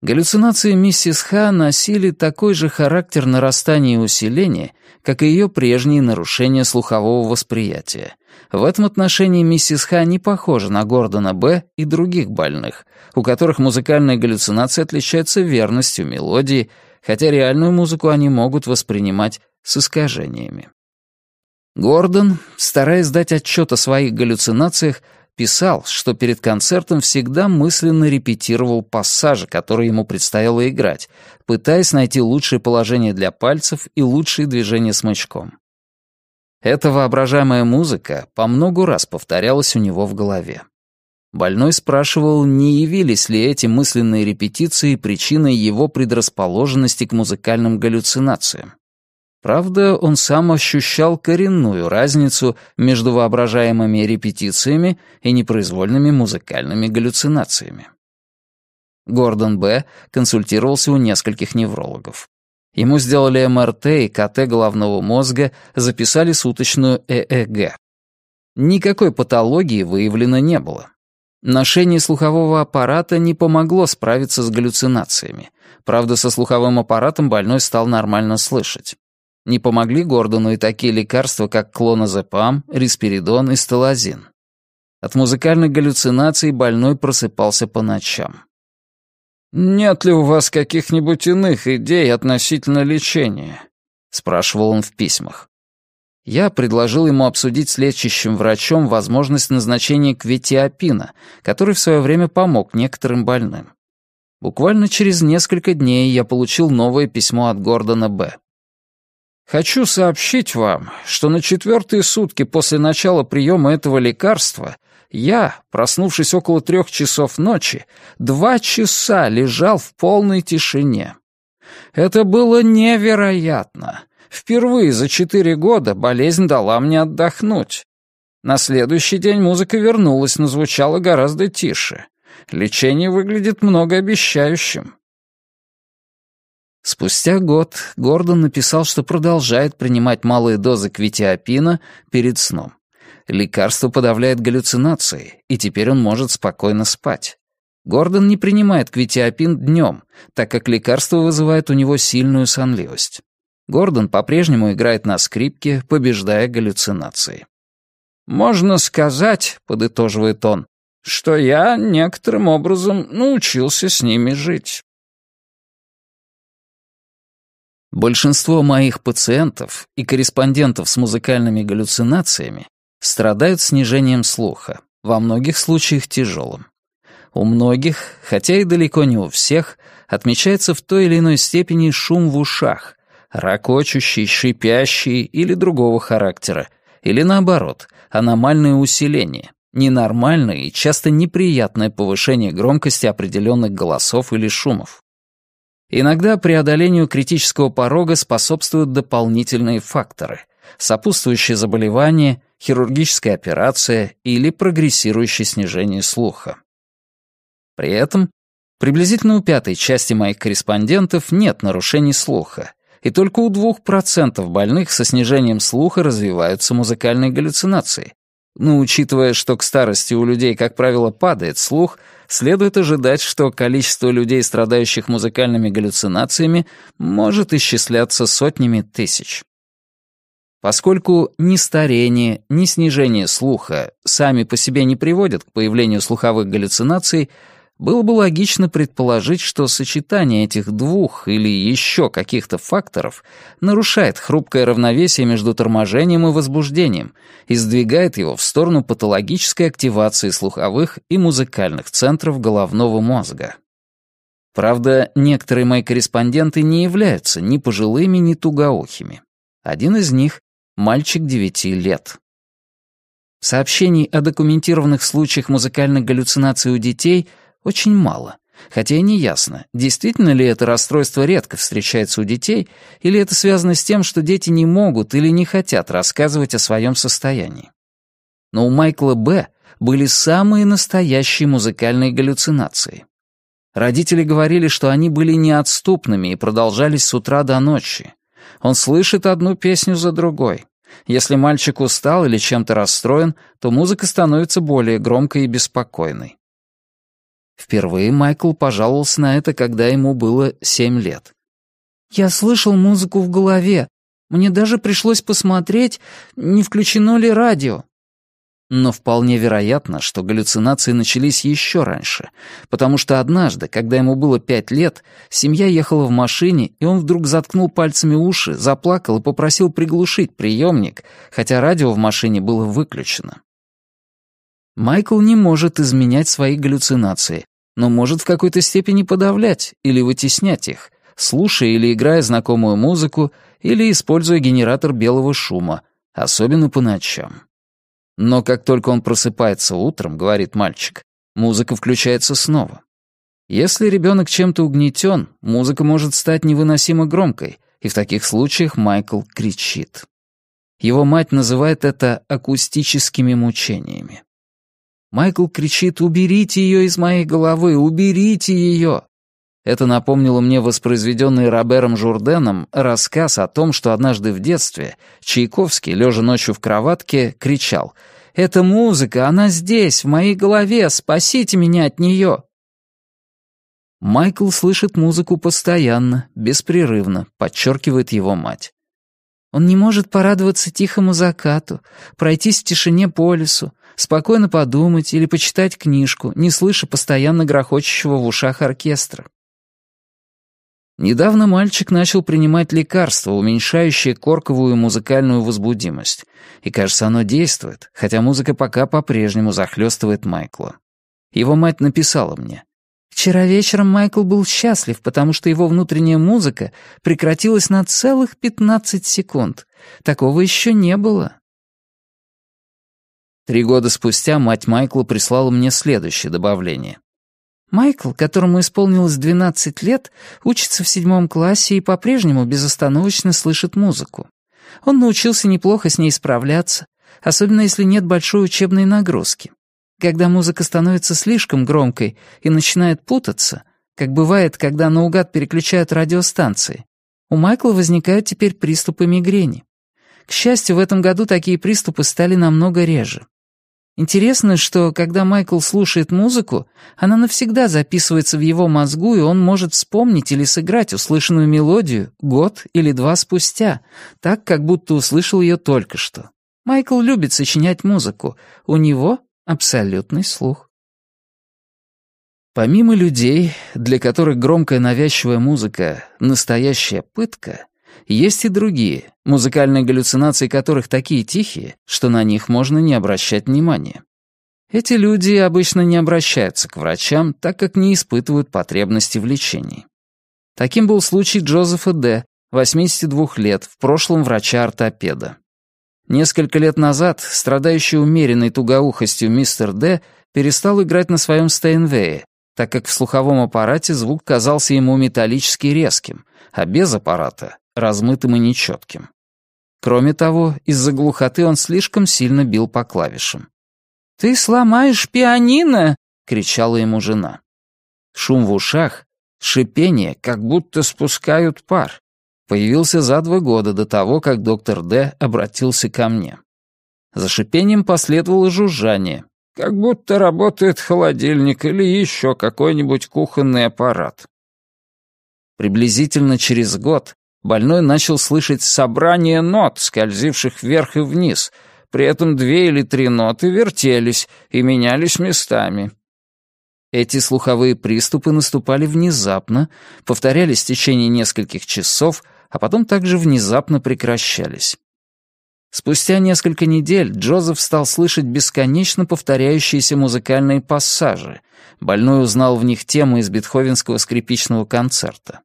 Галлюцинации миссис Ха носили такой же характер нарастания и усиления, как и ее прежние нарушения слухового восприятия. В этом отношении миссис Ха не похожа на Гордона Б. и других больных, у которых музыкальные галлюцинации отличаются верностью мелодии, хотя реальную музыку они могут воспринимать с искажениями. Гордон, стараясь дать отчет о своих галлюцинациях, писал, что перед концертом всегда мысленно репетировал пассажи, которые ему предстояло играть, пытаясь найти лучшее положение для пальцев и лучшие движения смычком. Эта воображаемая музыка по многу раз повторялась у него в голове. Больной спрашивал, не явились ли эти мысленные репетиции причиной его предрасположенности к музыкальным галлюцинациям. Правда, он сам ощущал коренную разницу между воображаемыми репетициями и непроизвольными музыкальными галлюцинациями. Гордон Б. консультировался у нескольких неврологов. Ему сделали МРТ и КТ головного мозга, записали суточную ЭЭГ. Никакой патологии выявлено не было. Ношение слухового аппарата не помогло справиться с галлюцинациями. Правда, со слуховым аппаратом больной стал нормально слышать. Не помогли Гордону и такие лекарства, как клоназепам, рисперидон и столазин. От музыкальных галлюцинаций больной просыпался по ночам. «Нет ли у вас каких-нибудь иных идей относительно лечения?» — спрашивал он в письмах. Я предложил ему обсудить с лечащим врачом возможность назначения кветиапина, который в свое время помог некоторым больным. Буквально через несколько дней я получил новое письмо от Гордона Б. Хочу сообщить вам, что на четвертые сутки после начала приема этого лекарства я, проснувшись около трех часов ночи, два часа лежал в полной тишине. Это было невероятно. Впервые за четыре года болезнь дала мне отдохнуть. На следующий день музыка вернулась, но звучала гораздо тише. Лечение выглядит многообещающим. Спустя год Гордон написал, что продолжает принимать малые дозы квитиопина перед сном. Лекарство подавляет галлюцинации, и теперь он может спокойно спать. Гордон не принимает квитиопин днем, так как лекарство вызывает у него сильную сонливость. Гордон по-прежнему играет на скрипке, побеждая галлюцинации. «Можно сказать», — подытоживает он, — «что я некоторым образом научился с ними жить». Большинство моих пациентов и корреспондентов с музыкальными галлюцинациями страдают снижением слуха, во многих случаях тяжелым. У многих, хотя и далеко не у всех, отмечается в той или иной степени шум в ушах, ракочущий, шипящий или другого характера, или наоборот, аномальное усиление, ненормальное и часто неприятное повышение громкости определенных голосов или шумов. Иногда преодолению критического порога способствуют дополнительные факторы — сопутствующие заболевания, хирургическая операция или прогрессирующее снижение слуха. При этом приблизительно у пятой части моих корреспондентов нет нарушений слуха, и только у 2% больных со снижением слуха развиваются музыкальные галлюцинации. Но учитывая, что к старости у людей, как правило, падает слух — следует ожидать, что количество людей, страдающих музыкальными галлюцинациями, может исчисляться сотнями тысяч. Поскольку ни старение, ни снижение слуха сами по себе не приводят к появлению слуховых галлюцинаций, было бы логично предположить, что сочетание этих двух или еще каких-то факторов нарушает хрупкое равновесие между торможением и возбуждением и сдвигает его в сторону патологической активации слуховых и музыкальных центров головного мозга. Правда, некоторые мои корреспонденты не являются ни пожилыми, ни тугоухими. Один из них — мальчик 9 лет. Сообщений о документированных случаях музыкальных галлюцинаций у детей очень мало. Хотя и не ясно, действительно ли это расстройство редко встречается у детей, или это связано с тем, что дети не могут или не хотят рассказывать о своем состоянии. Но у Майкла Б. были самые настоящие музыкальные галлюцинации. Родители говорили, что они были неотступными и продолжались с утра до ночи. Он слышит одну песню за другой. Если мальчик устал или чем-то расстроен, то музыка становится более громкой и беспокойной. Впервые Майкл пожаловался на это, когда ему было семь лет. «Я слышал музыку в голове. Мне даже пришлось посмотреть, не включено ли радио». Но вполне вероятно, что галлюцинации начались еще раньше, потому что однажды, когда ему было пять лет, семья ехала в машине, и он вдруг заткнул пальцами уши, заплакал и попросил приглушить приемник, хотя радио в машине было выключено. Майкл не может изменять свои галлюцинации, но может в какой-то степени подавлять или вытеснять их, слушая или играя знакомую музыку, или используя генератор белого шума, особенно по ночам. Но как только он просыпается утром, говорит мальчик, музыка включается снова. Если ребенок чем-то угнетен, музыка может стать невыносимо громкой, и в таких случаях Майкл кричит. Его мать называет это акустическими мучениями. Майкл кричит «Уберите ее из моей головы! Уберите ее!» Это напомнило мне воспроизведенный Робером Журденом рассказ о том, что однажды в детстве Чайковский, лежа ночью в кроватке, кричал «Это музыка, она здесь, в моей голове, спасите меня от нее!» Майкл слышит музыку постоянно, беспрерывно, подчеркивает его мать. Он не может порадоваться тихому закату, пройтись в тишине по лесу, спокойно подумать или почитать книжку, не слыша постоянно грохочущего в ушах оркестра. Недавно мальчик начал принимать лекарство, уменьшающее корковую музыкальную возбудимость. И, кажется, оно действует, хотя музыка пока по-прежнему захлёстывает Майкла. Его мать написала мне. «Вчера вечером Майкл был счастлив, потому что его внутренняя музыка прекратилась на целых 15 секунд. Такого еще не было». Три года спустя мать Майкла прислала мне следующее добавление. Майкл, которому исполнилось 12 лет, учится в седьмом классе и по-прежнему безостановочно слышит музыку. Он научился неплохо с ней справляться, особенно если нет большой учебной нагрузки. Когда музыка становится слишком громкой и начинает путаться, как бывает, когда наугад переключают радиостанции, у Майкла возникают теперь приступы мигрени. К счастью, в этом году такие приступы стали намного реже. Интересно, что когда Майкл слушает музыку, она навсегда записывается в его мозгу, и он может вспомнить или сыграть услышанную мелодию год или два спустя, так, как будто услышал ее только что. Майкл любит сочинять музыку, у него абсолютный слух. Помимо людей, для которых громкая навязчивая музыка — настоящая пытка, есть и другие, музыкальные галлюцинации которых такие тихие, что на них можно не обращать внимания. Эти люди обычно не обращаются к врачам, так как не испытывают потребности в лечении. Таким был случай Джозефа Д., 82 лет, в прошлом врача-ортопеда. Несколько лет назад страдающий умеренной тугоухостью мистер Д. перестал играть на своем Стейнвее, так как в слуховом аппарате звук казался ему металлически резким, а без аппарата размытым и нечетким. Кроме того, из-за глухоты он слишком сильно бил по клавишам. «Ты сломаешь пианино!» — кричала ему жена. Шум в ушах, шипение, как будто спускают пар, появился за два года до того, как доктор Д. обратился ко мне. За шипением последовало жужжание, как будто работает холодильник или еще какой-нибудь кухонный аппарат. Приблизительно через год больной начал слышать собрание нот, скользивших вверх и вниз. При этом две или три ноты вертелись и менялись местами. Эти слуховые приступы наступали внезапно, повторялись в течение нескольких часов, а потом также внезапно прекращались. Спустя несколько недель Джозеф стал слышать бесконечно повторяющиеся музыкальные пассажи. Больной узнал в них темы из бетховенского скрипичного концерта.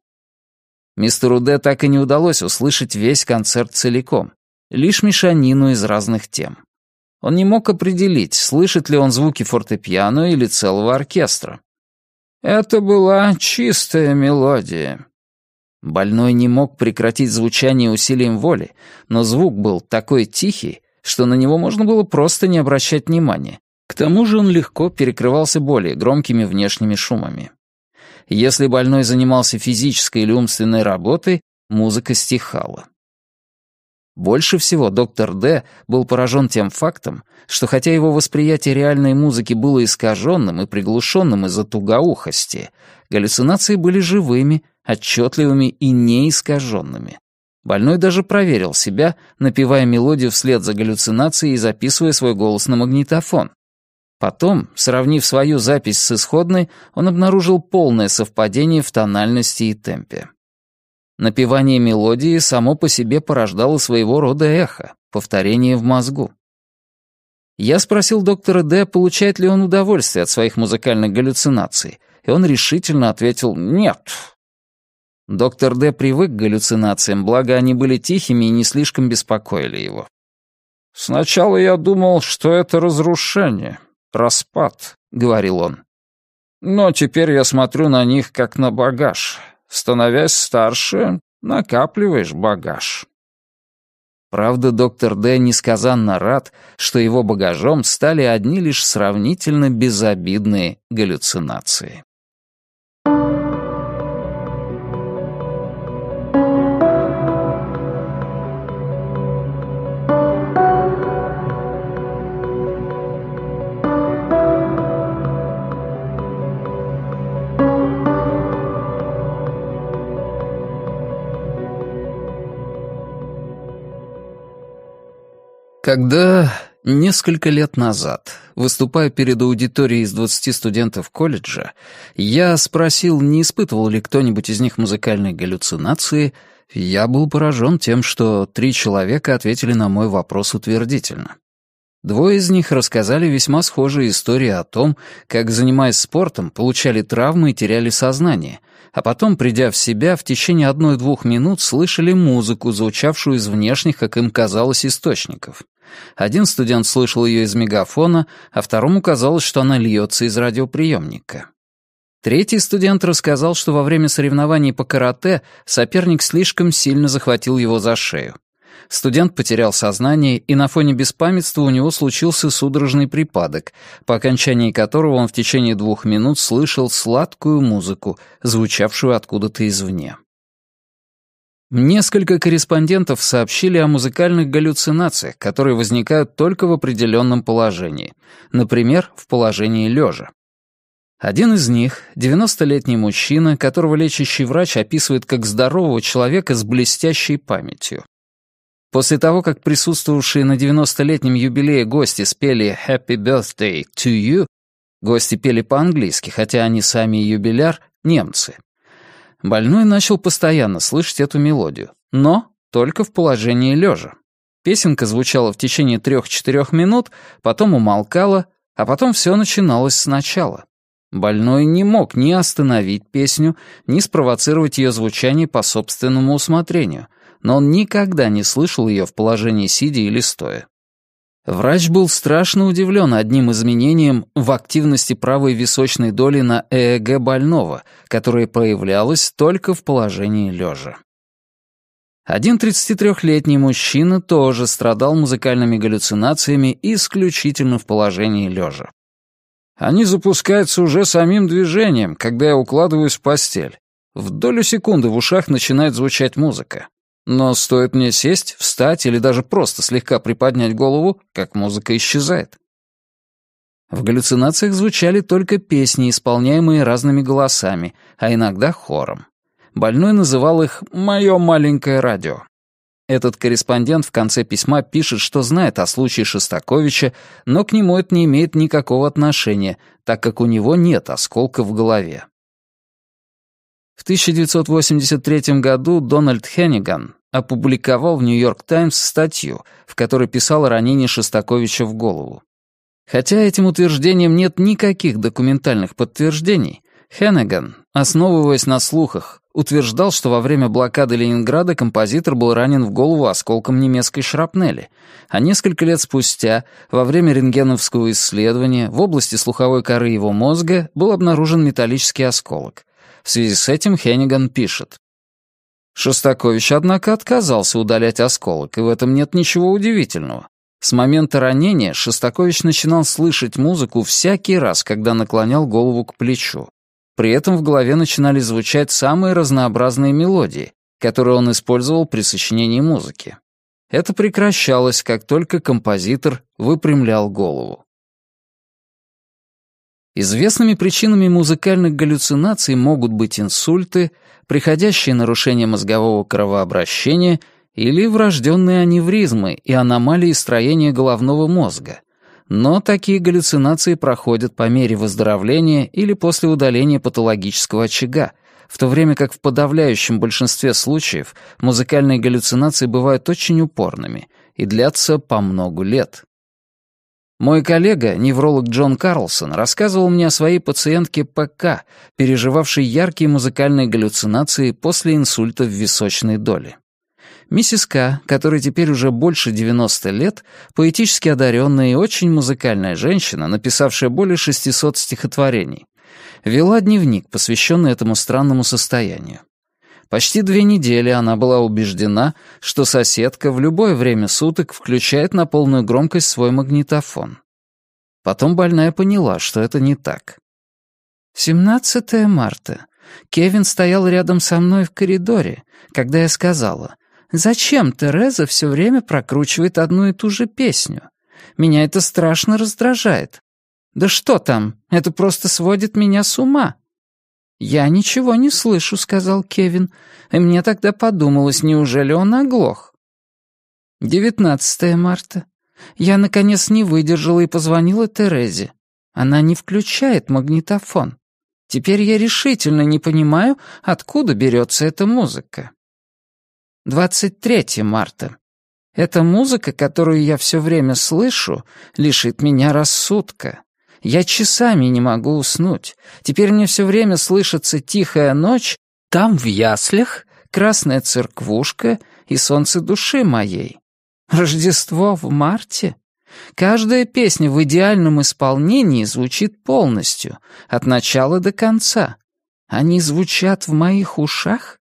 Мистеру Д так и не удалось услышать весь концерт целиком, лишь мешанину из разных тем. Он не мог определить, слышит ли он звуки фортепиано или целого оркестра. Это была чистая мелодия. Больной не мог прекратить звучание усилием воли, но звук был такой тихий, что на него можно было просто не обращать внимания. К тому же он легко перекрывался более громкими внешними шумами. Если больной занимался физической или умственной работой, музыка стихала. Больше всего доктор Д был поражен тем фактом, что хотя его восприятие реальной музыки было искаженным и приглушенным из-за тугоухости, галлюцинации были живыми, отчетливыми и неискаженными. Больной даже проверил себя, напевая мелодию вслед за галлюцинацией и записывая свой голос на магнитофон. Потом, сравнив свою запись с исходной, он обнаружил полное совпадение в тональности и темпе. Напевание мелодии само по себе порождало своего рода эхо, повторение в мозгу. Я спросил доктора Д, получает ли он удовольствие от своих музыкальных галлюцинаций, и он решительно ответил «нет». Доктор Д привык к галлюцинациям, благо они были тихими и не слишком беспокоили его. «Сначала я думал, что это разрушение», распад», — говорил он. «Но теперь я смотрю на них как на багаж. Становясь старше, накапливаешь багаж». Правда, доктор Д несказанно рад, что его багажом стали одни лишь сравнительно безобидные галлюцинации. Когда несколько лет назад, выступая перед аудиторией из 20 студентов колледжа, я спросил, не испытывал ли кто-нибудь из них музыкальные галлюцинации, я был поражен тем, что три человека ответили на мой вопрос утвердительно. Двое из них рассказали весьма схожие истории о том, как, занимаясь спортом, получали травмы и теряли сознание, а потом, придя в себя, в течение одной-двух минут слышали музыку, звучавшую из внешних, как им казалось, источников. Один студент слышал ее из мегафона, а второму казалось, что она льется из радиоприемника. Третий студент рассказал, что во время соревнований по карате соперник слишком сильно захватил его за шею. Студент потерял сознание, и на фоне беспамятства у него случился судорожный припадок, по окончании которого он в течение двух минут слышал сладкую музыку, звучавшую откуда-то извне. Несколько корреспондентов сообщили о музыкальных галлюцинациях, которые возникают только в определенном положении, например, в положении лежа. Один из них, 90-летний мужчина, которого лечащий врач описывает как здорового человека с блестящей памятью. После того, как присутствовавшие на 90-летнем юбилее гости спели «Happy Birthday to you», гости пели по-английски, хотя они сами юбиляр — немцы. Больной начал постоянно слышать эту мелодию, но только в положении лежа. Песенка звучала в течение трех-четырех минут, потом умолкала, а потом все начиналось сначала. Больной не мог ни остановить песню, ни спровоцировать ее звучание по собственному усмотрению, но он никогда не слышал ее в положении сидя или стоя. Врач был страшно удивлен одним изменением в активности правой височной доли на ЭЭГ больного, которое проявлялось только в положении лежа. Один 33-летний мужчина тоже страдал музыкальными галлюцинациями исключительно в положении лежа. Они запускаются уже самим движением, когда я укладываюсь в постель. В долю секунды в ушах начинает звучать музыка. Но стоит мне сесть, встать или даже просто слегка приподнять голову, как музыка исчезает. В галлюцинациях звучали только песни, исполняемые разными голосами, а иногда хором. Больной называл их «моё маленькое радио». Этот корреспондент в конце письма пишет, что знает о случае Шостаковича, но к нему это не имеет никакого отношения, так как у него нет осколка в голове. В 1983 году Дональд Хенниган опубликовал в «Нью-Йорк Таймс» статью, в которой писал о ранении Шостаковича в голову. Хотя этим утверждением нет никаких документальных подтверждений, Хеннеган, основываясь на слухах, утверждал, что во время блокады Ленинграда композитор был ранен в голову осколком немецкой шрапнели, а несколько лет спустя, во время рентгеновского исследования, в области слуховой коры его мозга был обнаружен металлический осколок. В связи с этим Хенниган пишет. Шостакович, однако, отказался удалять осколок, и в этом нет ничего удивительного. С момента ранения Шостакович начинал слышать музыку всякий раз, когда наклонял голову к плечу. При этом в голове начинали звучать самые разнообразные мелодии, которые он использовал при сочинении музыки. Это прекращалось, как только композитор выпрямлял голову. Известными причинами музыкальных галлюцинаций могут быть инсульты, приходящие нарушения мозгового кровообращения или врожденные аневризмы и аномалии строения головного мозга. Но такие галлюцинации проходят по мере выздоровления или после удаления патологического очага, в то время как в подавляющем большинстве случаев музыкальные галлюцинации бывают очень упорными и длятся по многу лет. Мой коллега, невролог Джон Карлсон, рассказывал мне о своей пациентке ПК, переживавшей яркие музыкальные галлюцинации после инсульта в височной доле. Миссис К, которой теперь уже больше 90 лет, поэтически одаренная и очень музыкальная женщина, написавшая более 600 стихотворений, вела дневник, посвященный этому странному состоянию. Почти две недели она была убеждена, что соседка в любое время суток включает на полную громкость свой магнитофон. Потом больная поняла, что это не так. 17 марта. Кевин стоял рядом со мной в коридоре, когда я сказала, «Зачем Тереза все время прокручивает одну и ту же песню? Меня это страшно раздражает. Да что там, это просто сводит меня с ума». «Я ничего не слышу», — сказал Кевин. «И мне тогда подумалось, неужели он оглох?» 19 марта. Я, наконец, не выдержала и позвонила Терезе. Она не включает магнитофон. Теперь я решительно не понимаю, откуда берется эта музыка. 23 марта. Эта музыка, которую я все время слышу, лишит меня рассудка. Я часами не могу уснуть. Теперь мне все время слышится тихая ночь, там в яслях, красная церквушка и солнце души моей. Рождество в марте. Каждая песня в идеальном исполнении звучит полностью, от начала до конца. Они звучат в моих ушах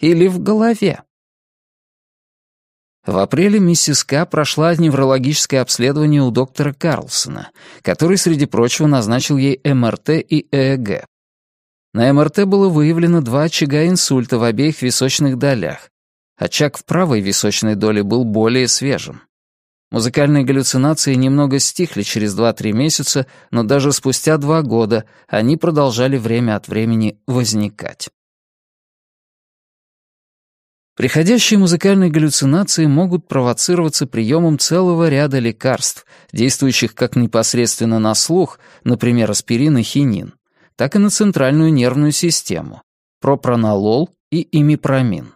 или в голове? В апреле миссис К. прошла неврологическое обследование у доктора Карлсона, который, среди прочего, назначил ей МРТ и ЭЭГ. На МРТ было выявлено два очага инсульта в обеих височных долях. Очаг в правой височной доле был более свежим. Музыкальные галлюцинации немного стихли через 2-3 месяца, но даже спустя 2 года они продолжали время от времени возникать. Приходящие музыкальные галлюцинации могут провоцироваться приемом целого ряда лекарств, действующих как непосредственно на слух, например, аспирин и хинин, так и на центральную нервную систему, пропронолол и имипромин.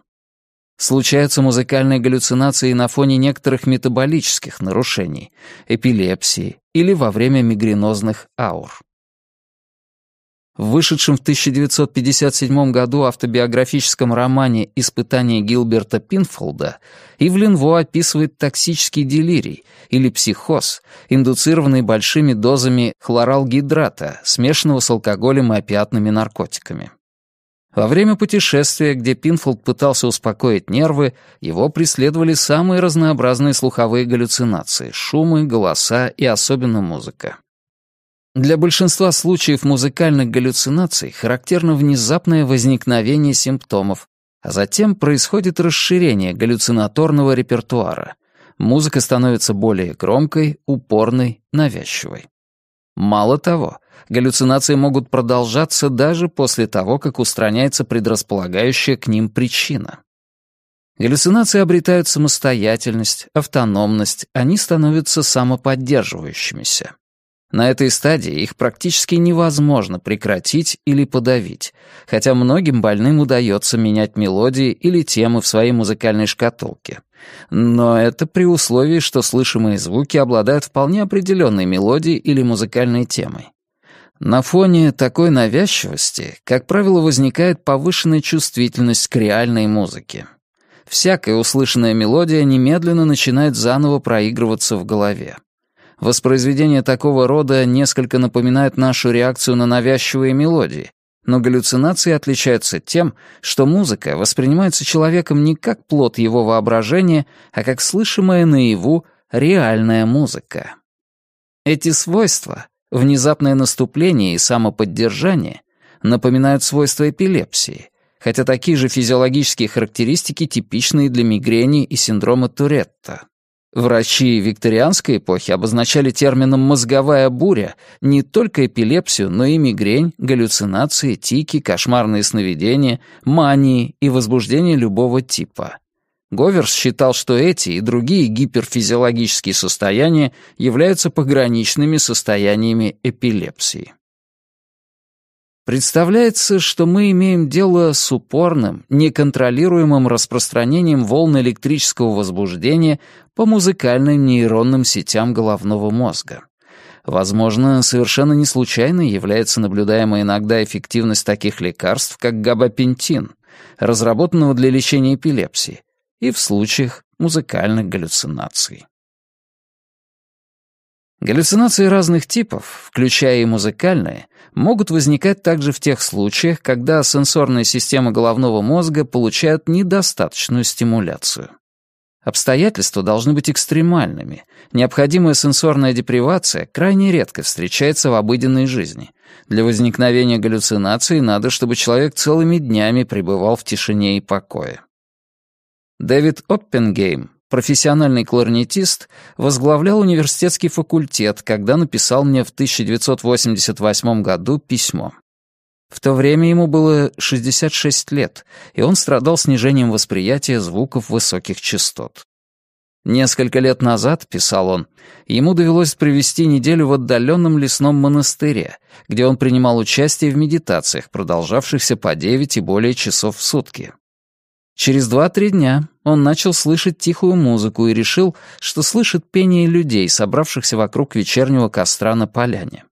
Случаются музыкальные галлюцинации на фоне некоторых метаболических нарушений, эпилепсии или во время мигренозных аур в вышедшем в 1957 году автобиографическом романе «Испытание Гилберта Пинфолда» Ивлин Во описывает токсический делирий или психоз, индуцированный большими дозами хлоралгидрата, смешанного с алкоголем и опиатными наркотиками. Во время путешествия, где Пинфолд пытался успокоить нервы, его преследовали самые разнообразные слуховые галлюцинации, шумы, голоса и особенно музыка. Для большинства случаев музыкальных галлюцинаций характерно внезапное возникновение симптомов, а затем происходит расширение галлюцинаторного репертуара. Музыка становится более громкой, упорной, навязчивой. Мало того, галлюцинации могут продолжаться даже после того, как устраняется предрасполагающая к ним причина. Галлюцинации обретают самостоятельность, автономность, они становятся самоподдерживающимися. На этой стадии их практически невозможно прекратить или подавить, хотя многим больным удается менять мелодии или темы в своей музыкальной шкатулке. Но это при условии, что слышимые звуки обладают вполне определенной мелодией или музыкальной темой. На фоне такой навязчивости, как правило, возникает повышенная чувствительность к реальной музыке. Всякая услышанная мелодия немедленно начинает заново проигрываться в голове. Воспроизведение такого рода несколько напоминает нашу реакцию на навязчивые мелодии, но галлюцинации отличаются тем, что музыка воспринимается человеком не как плод его воображения, а как слышимая наяву реальная музыка. Эти свойства, внезапное наступление и самоподдержание, напоминают свойства эпилепсии, хотя такие же физиологические характеристики типичны и для мигрени и синдрома Туретта. Врачи викторианской эпохи обозначали термином «мозговая буря» не только эпилепсию, но и мигрень, галлюцинации, тики, кошмарные сновидения, мании и возбуждение любого типа. Говерс считал, что эти и другие гиперфизиологические состояния являются пограничными состояниями эпилепсии. Представляется, что мы имеем дело с упорным, неконтролируемым распространением волн электрического возбуждения по музыкальным нейронным сетям головного мозга. Возможно, совершенно не случайно является наблюдаемая иногда эффективность таких лекарств, как габапентин, разработанного для лечения эпилепсии, и в случаях музыкальных галлюцинаций. Галлюцинации разных типов, включая и музыкальные, могут возникать также в тех случаях, когда сенсорные системы головного мозга получают недостаточную стимуляцию. Обстоятельства должны быть экстремальными. Необходимая сенсорная депривация крайне редко встречается в обыденной жизни. Для возникновения галлюцинации надо, чтобы человек целыми днями пребывал в тишине и покое. Дэвид Оппенгейм профессиональный кларнетист, возглавлял университетский факультет, когда написал мне в 1988 году письмо. В то время ему было 66 лет, и он страдал снижением восприятия звуков высоких частот. Несколько лет назад, писал он, ему довелось провести неделю в отдаленном лесном монастыре, где он принимал участие в медитациях, продолжавшихся по 9 и более часов в сутки. Через 2-3 дня он начал слышать тихую музыку и решил, что слышит пение людей, собравшихся вокруг вечернего костра на поляне.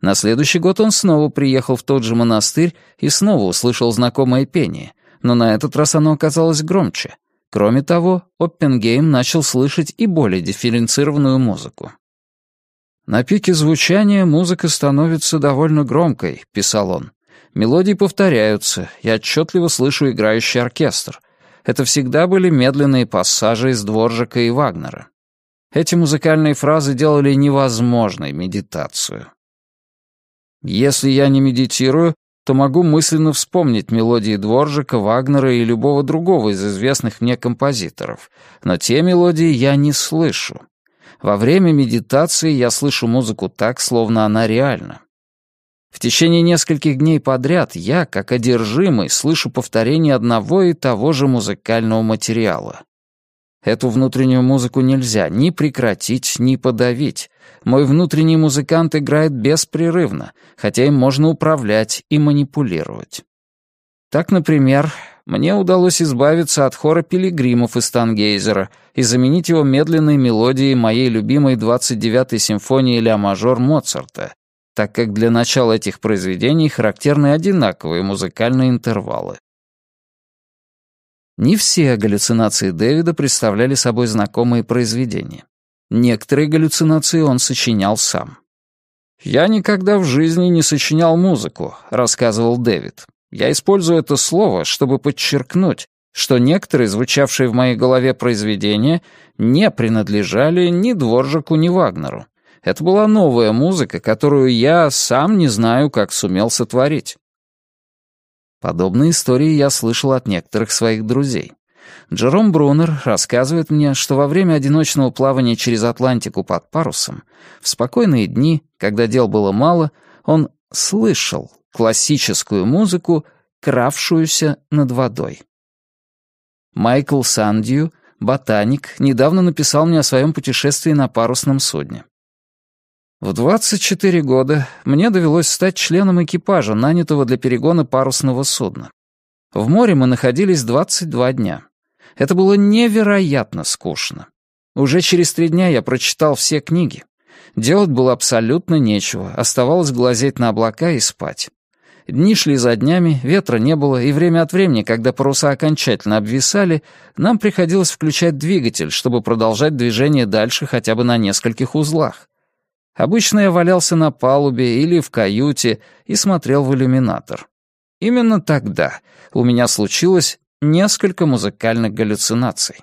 На следующий год он снова приехал в тот же монастырь и снова услышал знакомое пение, но на этот раз оно оказалось громче. Кроме того, Оппенгейм начал слышать и более дифференцированную музыку. «На пике звучания музыка становится довольно громкой», — писал он. «Мелодии повторяются, я отчетливо слышу играющий оркестр. Это всегда были медленные пассажи из Дворжика и Вагнера. Эти музыкальные фразы делали невозможной медитацию. Если я не медитирую, то могу мысленно вспомнить мелодии Дворжика, Вагнера и любого другого из известных мне композиторов, но те мелодии я не слышу. Во время медитации я слышу музыку так, словно она реальна. В течение нескольких дней подряд я, как одержимый, слышу повторение одного и того же музыкального материала. Эту внутреннюю музыку нельзя ни прекратить, ни подавить. Мой внутренний музыкант играет беспрерывно, хотя им можно управлять и манипулировать. Так, например, мне удалось избавиться от хора пилигримов из Тангейзера и заменить его медленной мелодией моей любимой 29-й симфонии ля мажор Моцарта, так как для начала этих произведений характерны одинаковые музыкальные интервалы. Не все галлюцинации Дэвида представляли собой знакомые произведения. Некоторые галлюцинации он сочинял сам. «Я никогда в жизни не сочинял музыку», — рассказывал Дэвид. «Я использую это слово, чтобы подчеркнуть, что некоторые звучавшие в моей голове произведения не принадлежали ни Дворжику, ни Вагнеру, это была новая музыка, которую я сам не знаю, как сумел сотворить. Подобные истории я слышал от некоторых своих друзей. Джером Брунер рассказывает мне, что во время одиночного плавания через Атлантику под парусом, в спокойные дни, когда дел было мало, он слышал классическую музыку, кравшуюся над водой. Майкл Сандью, ботаник, недавно написал мне о своем путешествии на парусном судне. В 24 года мне довелось стать членом экипажа, нанятого для перегона парусного судна. В море мы находились 22 дня. Это было невероятно скучно. Уже через три дня я прочитал все книги. Делать было абсолютно нечего, оставалось глазеть на облака и спать. Дни шли за днями, ветра не было, и время от времени, когда паруса окончательно обвисали, нам приходилось включать двигатель, чтобы продолжать движение дальше хотя бы на нескольких узлах. Обычно я валялся на палубе или в каюте и смотрел в иллюминатор. Именно тогда у меня случилось несколько музыкальных галлюцинаций.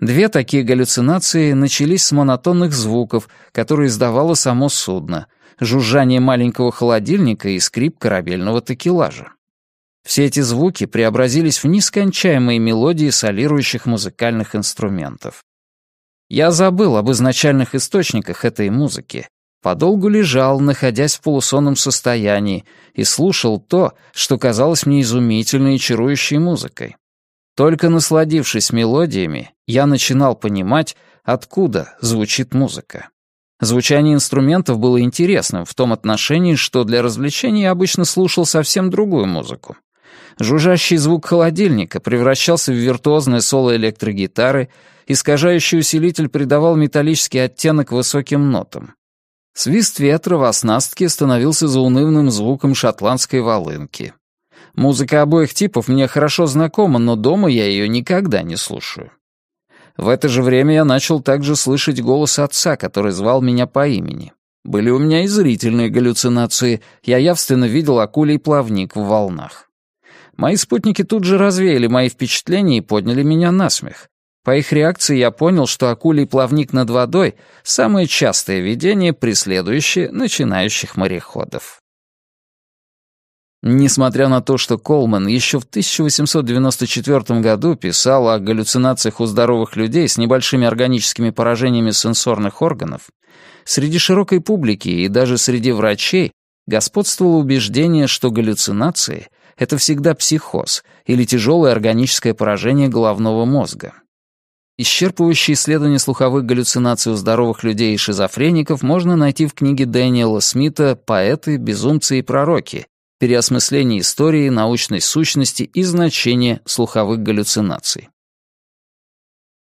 Две такие галлюцинации начались с монотонных звуков, которые издавало само судно, жужжание маленького холодильника и скрип корабельного текелажа. Все эти звуки преобразились в нескончаемые мелодии солирующих музыкальных инструментов. Я забыл об изначальных источниках этой музыки, подолгу лежал, находясь в полусонном состоянии, и слушал то, что казалось мне изумительной и чарующей музыкой. Только насладившись мелодиями, я начинал понимать, откуда звучит музыка. Звучание инструментов было интересным в том отношении, что для развлечений я обычно слушал совсем другую музыку. Жужжащий звук холодильника превращался в виртуозное соло электрогитары, искажающий усилитель придавал металлический оттенок высоким нотам. Свист ветра в оснастке становился заунывным звуком шотландской волынки. Музыка обоих типов мне хорошо знакома, но дома я ее никогда не слушаю. В это же время я начал также слышать голос отца, который звал меня по имени. Были у меня и зрительные галлюцинации, я явственно видел акулий плавник в волнах. Мои спутники тут же развеяли мои впечатления и подняли меня на смех. По их реакции я понял, что акулий плавник над водой — самое частое видение, преследующее начинающих мореходов. Несмотря на то, что Колман еще в 1894 году писал о галлюцинациях у здоровых людей с небольшими органическими поражениями сенсорных органов, среди широкой публики и даже среди врачей господствовало убеждение, что галлюцинации это всегда психоз или тяжелое органическое поражение головного мозга. Исчерпывающие исследования слуховых галлюцинаций у здоровых людей и шизофреников можно найти в книге Дэниела Смита «Поэты, безумцы и пророки. Переосмысление истории, научной сущности и значения слуховых галлюцинаций».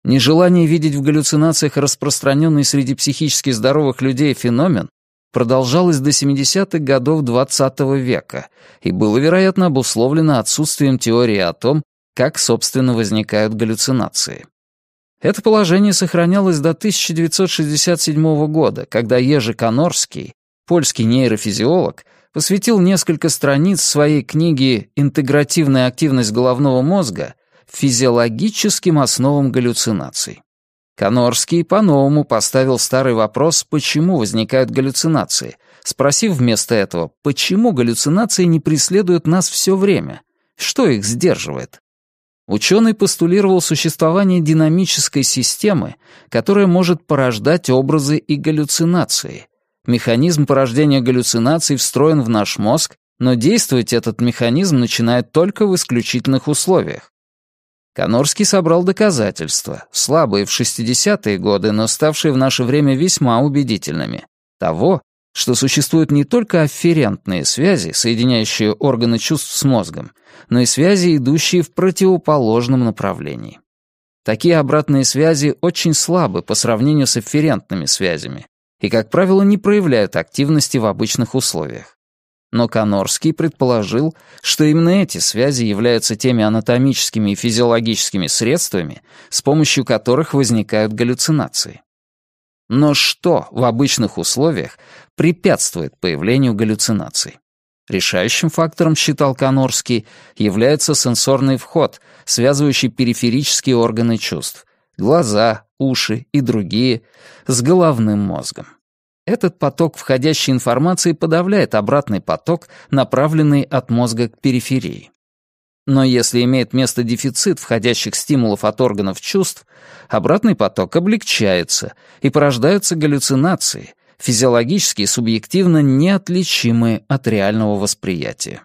Нежелание видеть в галлюцинациях распространенный среди психически здоровых людей феномен продолжалось до 70-х годов XX -го века и было, вероятно, обусловлено отсутствием теории о том, как, собственно, возникают галлюцинации. Это положение сохранялось до 1967 года, когда Ежи Конорский, польский нейрофизиолог, посвятил несколько страниц своей книги «Интегративная активность головного мозга» физиологическим основам галлюцинаций. Конорский по-новому поставил старый вопрос, почему возникают галлюцинации, спросив вместо этого, почему галлюцинации не преследуют нас все время, что их сдерживает. Ученый постулировал существование динамической системы, которая может порождать образы и галлюцинации. Механизм порождения галлюцинаций встроен в наш мозг, но действовать этот механизм начинает только в исключительных условиях. Конорский собрал доказательства, слабые в 60-е годы, но ставшие в наше время весьма убедительными, того, что существуют не только афферентные связи, соединяющие органы чувств с мозгом, но и связи, идущие в противоположном направлении. Такие обратные связи очень слабы по сравнению с афферентными связями и, как правило, не проявляют активности в обычных условиях но Конорский предположил, что именно эти связи являются теми анатомическими и физиологическими средствами, с помощью которых возникают галлюцинации. Но что в обычных условиях препятствует появлению галлюцинаций? Решающим фактором, считал Конорский, является сенсорный вход, связывающий периферические органы чувств — глаза, уши и другие — с головным мозгом. Этот поток входящей информации подавляет обратный поток, направленный от мозга к периферии. Но если имеет место дефицит входящих стимулов от органов чувств, обратный поток облегчается и порождаются галлюцинации, физиологически и субъективно неотличимые от реального восприятия.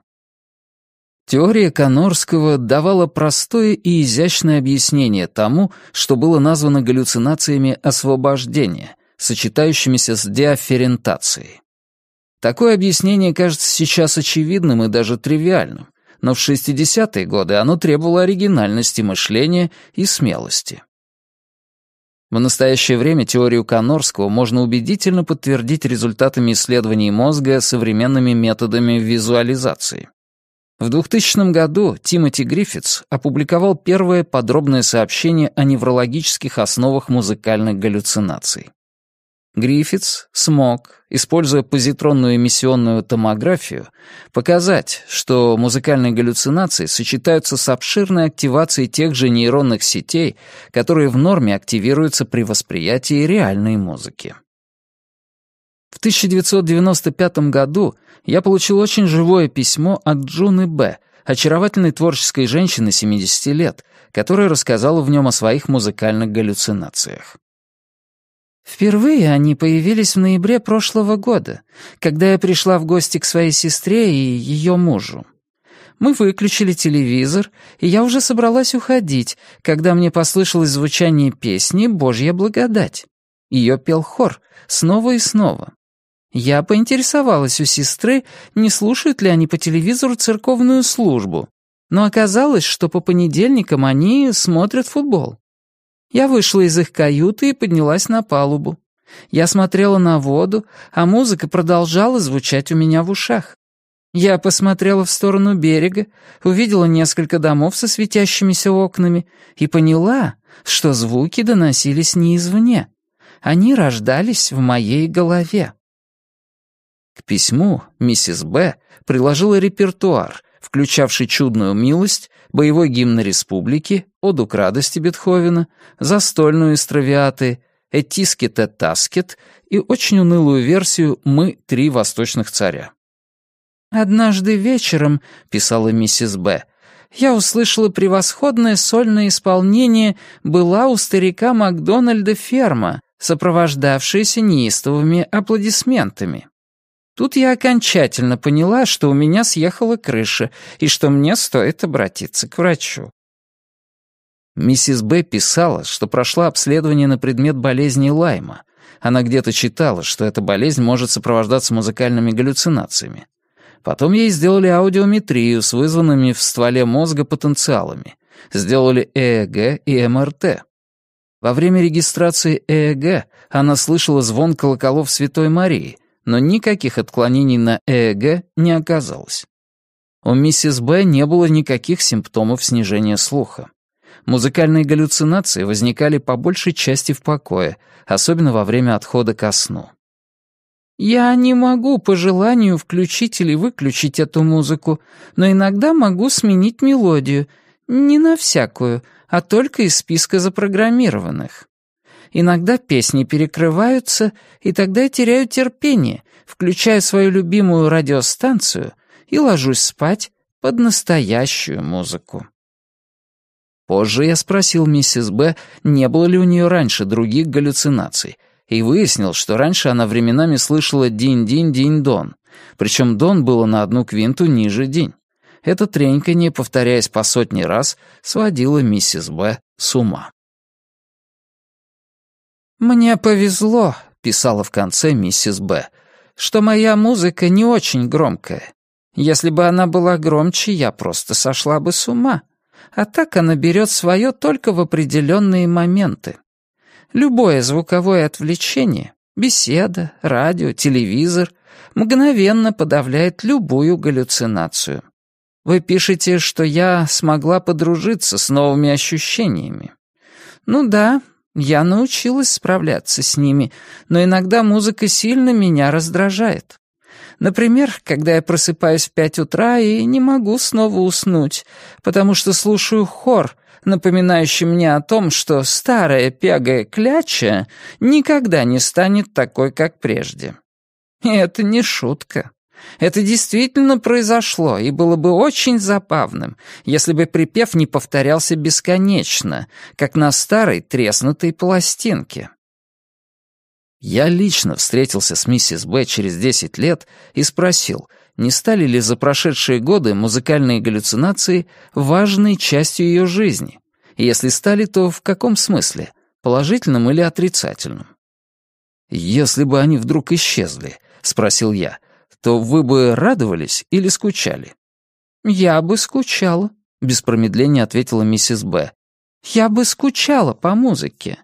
Теория Конорского давала простое и изящное объяснение тому, что было названо галлюцинациями освобождения — сочетающимися с диаферентацией. Такое объяснение кажется сейчас очевидным и даже тривиальным, но в 60-е годы оно требовало оригинальности мышления и смелости. В настоящее время теорию Конорского можно убедительно подтвердить результатами исследований мозга современными методами визуализации. В 2000 году Тимоти Гриффитс опубликовал первое подробное сообщение о неврологических основах музыкальных галлюцинаций. Гриффитс смог, используя позитронную эмиссионную томографию, показать, что музыкальные галлюцинации сочетаются с обширной активацией тех же нейронных сетей, которые в норме активируются при восприятии реальной музыки. В 1995 году я получил очень живое письмо от Джуны Б., очаровательной творческой женщины 70 лет, которая рассказала в нем о своих музыкальных галлюцинациях. Впервые они появились в ноябре прошлого года, когда я пришла в гости к своей сестре и ее мужу. Мы выключили телевизор, и я уже собралась уходить, когда мне послышалось звучание песни «Божья благодать». Ее пел хор снова и снова. Я поинтересовалась у сестры, не слушают ли они по телевизору церковную службу, но оказалось, что по понедельникам они смотрят футбол. Я вышла из их каюты и поднялась на палубу. Я смотрела на воду, а музыка продолжала звучать у меня в ушах. Я посмотрела в сторону берега, увидела несколько домов со светящимися окнами и поняла, что звуки доносились не извне. Они рождались в моей голове. К письму миссис Б. приложила репертуар, включавший чудную милость, боевой гимн республики, оду к радости Бетховена, застольную из травиаты, A-Tisket, A-Tasket и очень унылую версию «Мы — три восточных царя». «Однажды вечером», — писала миссис Б., «я услышала превосходное сольное исполнение «Была у старика Макдональда ферма», сопровождавшееся неистовыми аплодисментами. Тут я окончательно поняла, что у меня съехала крыша и что мне стоит обратиться к врачу. Миссис Б. писала, что прошла обследование на предмет болезни Лайма. Она где-то читала, что эта болезнь может сопровождаться музыкальными галлюцинациями. Потом ей сделали аудиометрию с вызванными в стволе мозга потенциалами. Сделали ЭЭГ и МРТ. Во время регистрации ЭЭГ она слышала звон колоколов Святой Марии — но никаких отклонений на ЭЭГ не оказалось. У миссис Б не было никаких симптомов снижения слуха. Музыкальные галлюцинации возникали по большей части в покое, особенно во время отхода ко сну. «Я не могу по желанию включить или выключить эту музыку, но иногда могу сменить мелодию, не на всякую, а только из списка запрограммированных». Иногда песни перекрываются, и тогда я теряю терпение, включаю свою любимую радиостанцию и ложусь спать под настоящую музыку. Позже я спросил миссис Б, не было ли у нее раньше других галлюцинаций, и выяснил, что раньше она временами слышала «динь-динь-динь-дон», причем «дон» было на одну квинту ниже «динь». Это треньканье, повторяясь по сотни раз, сводило миссис Б с ума. «Мне повезло», — писала в конце миссис Б., «что моя музыка не очень громкая. Если бы она была громче, я просто сошла бы с ума. А так она берет свое только в определенные моменты. Любое звуковое отвлечение — беседа, радио, телевизор — мгновенно подавляет любую галлюцинацию. Вы пишете, что я смогла подружиться с новыми ощущениями. Ну да, я научилась справляться с ними, но иногда музыка сильно меня раздражает. Например, когда я просыпаюсь в пять утра и не могу снова уснуть, потому что слушаю хор, напоминающий мне о том, что старая пегая кляча никогда не станет такой, как прежде. И это не шутка. Это действительно произошло, и было бы очень забавным, если бы припев не повторялся бесконечно, как на старой треснутой пластинке. Я лично встретился с миссис Б через 10 лет и спросил, не стали ли за прошедшие годы музыкальные галлюцинации важной частью ее жизни? Если стали, то в каком смысле? Положительном или отрицательном? «Если бы они вдруг исчезли?» — спросил я то вы бы радовались или скучали?» «Я бы скучала», — без промедления ответила миссис Б. «Я бы скучала по музыке.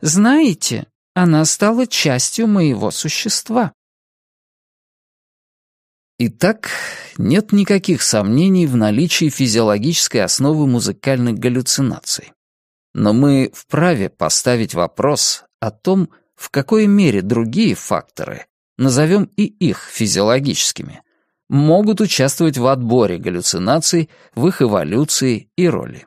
Знаете, она стала частью моего существа». Итак, нет никаких сомнений в наличии физиологической основы музыкальных галлюцинаций. Но мы вправе поставить вопрос о том, в какой мере другие факторы назовем и их физиологическими, могут участвовать в отборе галлюцинаций, в их эволюции и роли.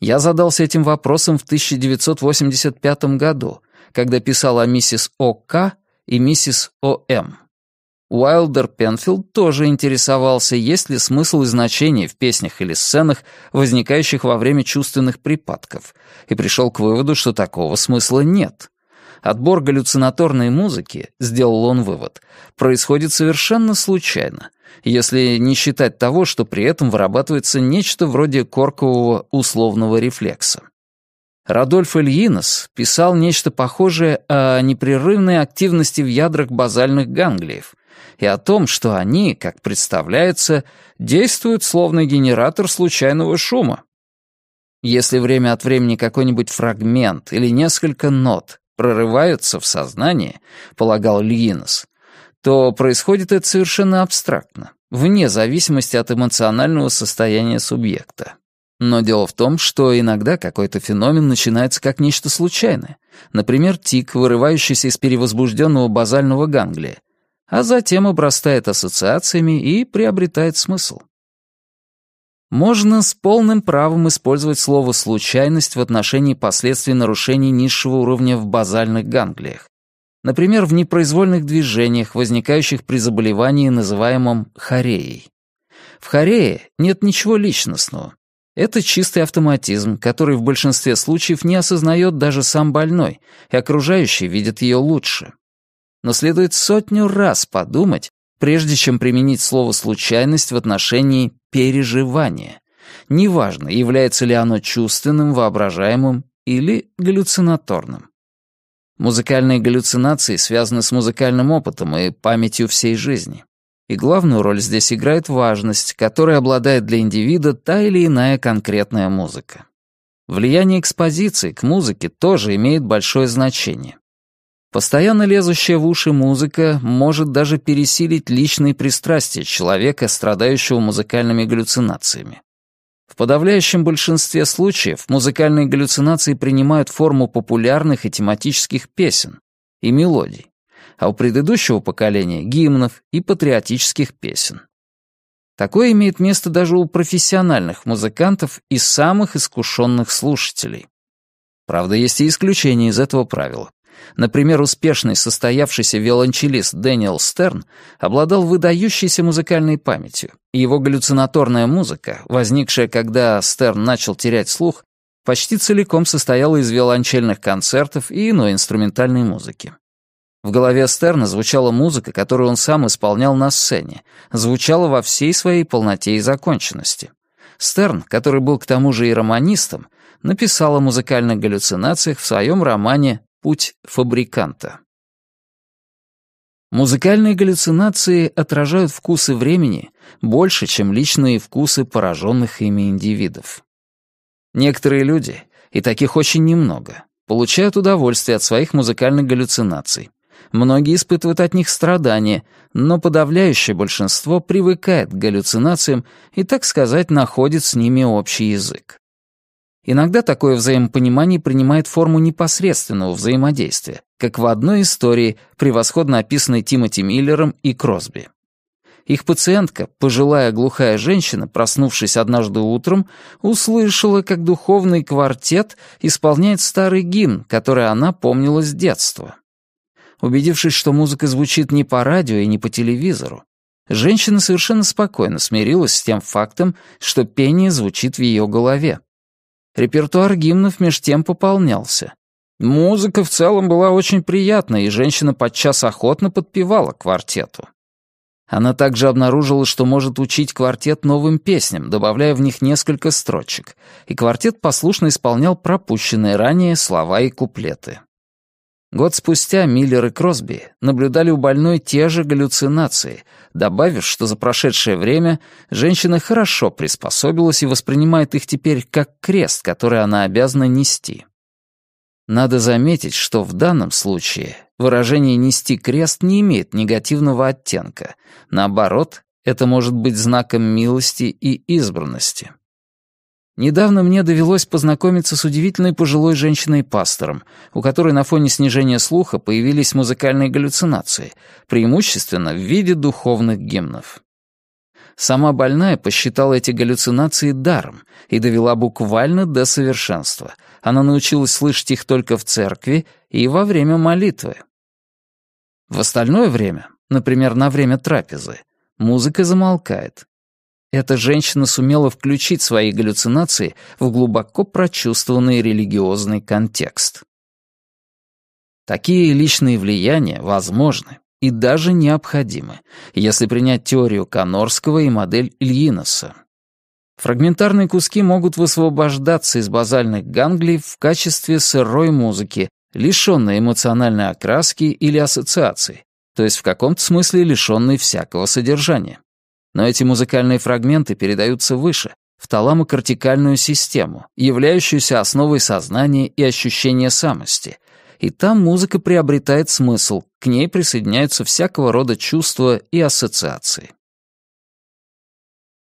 Я задался этим вопросом в 1985 году, когда писал о миссис О.К. и миссис О.М. Уайлдер Пенфилд тоже интересовался, есть ли смысл и значение в песнях или сценах, возникающих во время чувственных припадков, и пришел к выводу, что такого смысла нет. Отбор галлюцинаторной музыки, сделал он вывод, происходит совершенно случайно, если не считать того, что при этом вырабатывается нечто вроде коркового условного рефлекса. Радольф Ильинос писал нечто похожее о непрерывной активности в ядрах базальных ганглиев и о том, что они, как представляется, действуют словно генератор случайного шума. Если время от времени какой-нибудь фрагмент или несколько нот прорываются в сознание, полагал Льинос, то происходит это совершенно абстрактно, вне зависимости от эмоционального состояния субъекта. Но дело в том, что иногда какой-то феномен начинается как нечто случайное. Например, тик, вырывающийся из перевозбужденного базального ганглия, а затем обрастает ассоциациями и приобретает смысл можно с полным правом использовать слово «случайность» в отношении последствий нарушений низшего уровня в базальных ганглиях. Например, в непроизвольных движениях, возникающих при заболевании, называемом хореей. В хорее нет ничего личностного. Это чистый автоматизм, который в большинстве случаев не осознает даже сам больной, и окружающие видят ее лучше. Но следует сотню раз подумать, прежде чем применить слово «случайность» в отношении переживания. Неважно, является ли оно чувственным, воображаемым или галлюцинаторным. Музыкальные галлюцинации связаны с музыкальным опытом и памятью всей жизни. И главную роль здесь играет важность, которой обладает для индивида та или иная конкретная музыка. Влияние экспозиции к музыке тоже имеет большое значение. Постоянно лезущая в уши музыка может даже пересилить личные пристрастия человека, страдающего музыкальными галлюцинациями. В подавляющем большинстве случаев музыкальные галлюцинации принимают форму популярных и тематических песен и мелодий, а у предыдущего поколения — гимнов и патриотических песен. Такое имеет место даже у профессиональных музыкантов и самых искушенных слушателей. Правда, есть и исключения из этого правила. Например, успешный состоявшийся виолончелист Дэниел Стерн обладал выдающейся музыкальной памятью, и его галлюцинаторная музыка, возникшая, когда Стерн начал терять слух, почти целиком состояла из виолончельных концертов и иной инструментальной музыки. В голове Стерна звучала музыка, которую он сам исполнял на сцене, звучала во всей своей полноте и законченности. Стерн, который был к тому же и романистом, написал о музыкальных галлюцинациях в своем романе Путь фабриканта. Музыкальные галлюцинации отражают вкусы времени больше, чем личные вкусы пораженных ими индивидов. Некоторые люди, и таких очень немного, получают удовольствие от своих музыкальных галлюцинаций. Многие испытывают от них страдания, но подавляющее большинство привыкает к галлюцинациям и, так сказать, находит с ними общий язык. Иногда такое взаимопонимание принимает форму непосредственного взаимодействия, как в одной истории, превосходно описанной Тимоти Миллером и Кросби. Их пациентка, пожилая глухая женщина, проснувшись однажды утром, услышала, как духовный квартет исполняет старый гимн, который она помнила с детства. Убедившись, что музыка звучит не по радио и не по телевизору, женщина совершенно спокойно смирилась с тем фактом, что пение звучит в ее голове. Репертуар гимнов меж тем пополнялся. Музыка в целом была очень приятная, и женщина подчас охотно подпевала квартету. Она также обнаружила, что может учить квартет новым песням, добавляя в них несколько строчек, и квартет послушно исполнял пропущенные ранее слова и куплеты. Год спустя Миллер и Кросби наблюдали у больной те же галлюцинации, добавив, что за прошедшее время женщина хорошо приспособилась и воспринимает их теперь как крест, который она обязана нести. Надо заметить, что в данном случае выражение «нести крест» не имеет негативного оттенка. Наоборот, это может быть знаком милости и избранности. Недавно мне довелось познакомиться с удивительной пожилой женщиной-пастором, у которой на фоне снижения слуха появились музыкальные галлюцинации, преимущественно в виде духовных гимнов. Сама больная посчитала эти галлюцинации даром и довела буквально до совершенства. Она научилась слышать их только в церкви и во время молитвы. В остальное время, например, на время трапезы, музыка замолкает, эта женщина сумела включить свои галлюцинации в глубоко прочувствованный религиозный контекст. Такие личные влияния возможны и даже необходимы, если принять теорию Конорского и модель Ильиноса. Фрагментарные куски могут высвобождаться из базальных ганглий в качестве сырой музыки, лишенной эмоциональной окраски или ассоциации, то есть в каком-то смысле лишенной всякого содержания. Но эти музыкальные фрагменты передаются выше, в таламокортикальную систему, являющуюся основой сознания и ощущения самости. И там музыка приобретает смысл, к ней присоединяются всякого рода чувства и ассоциации.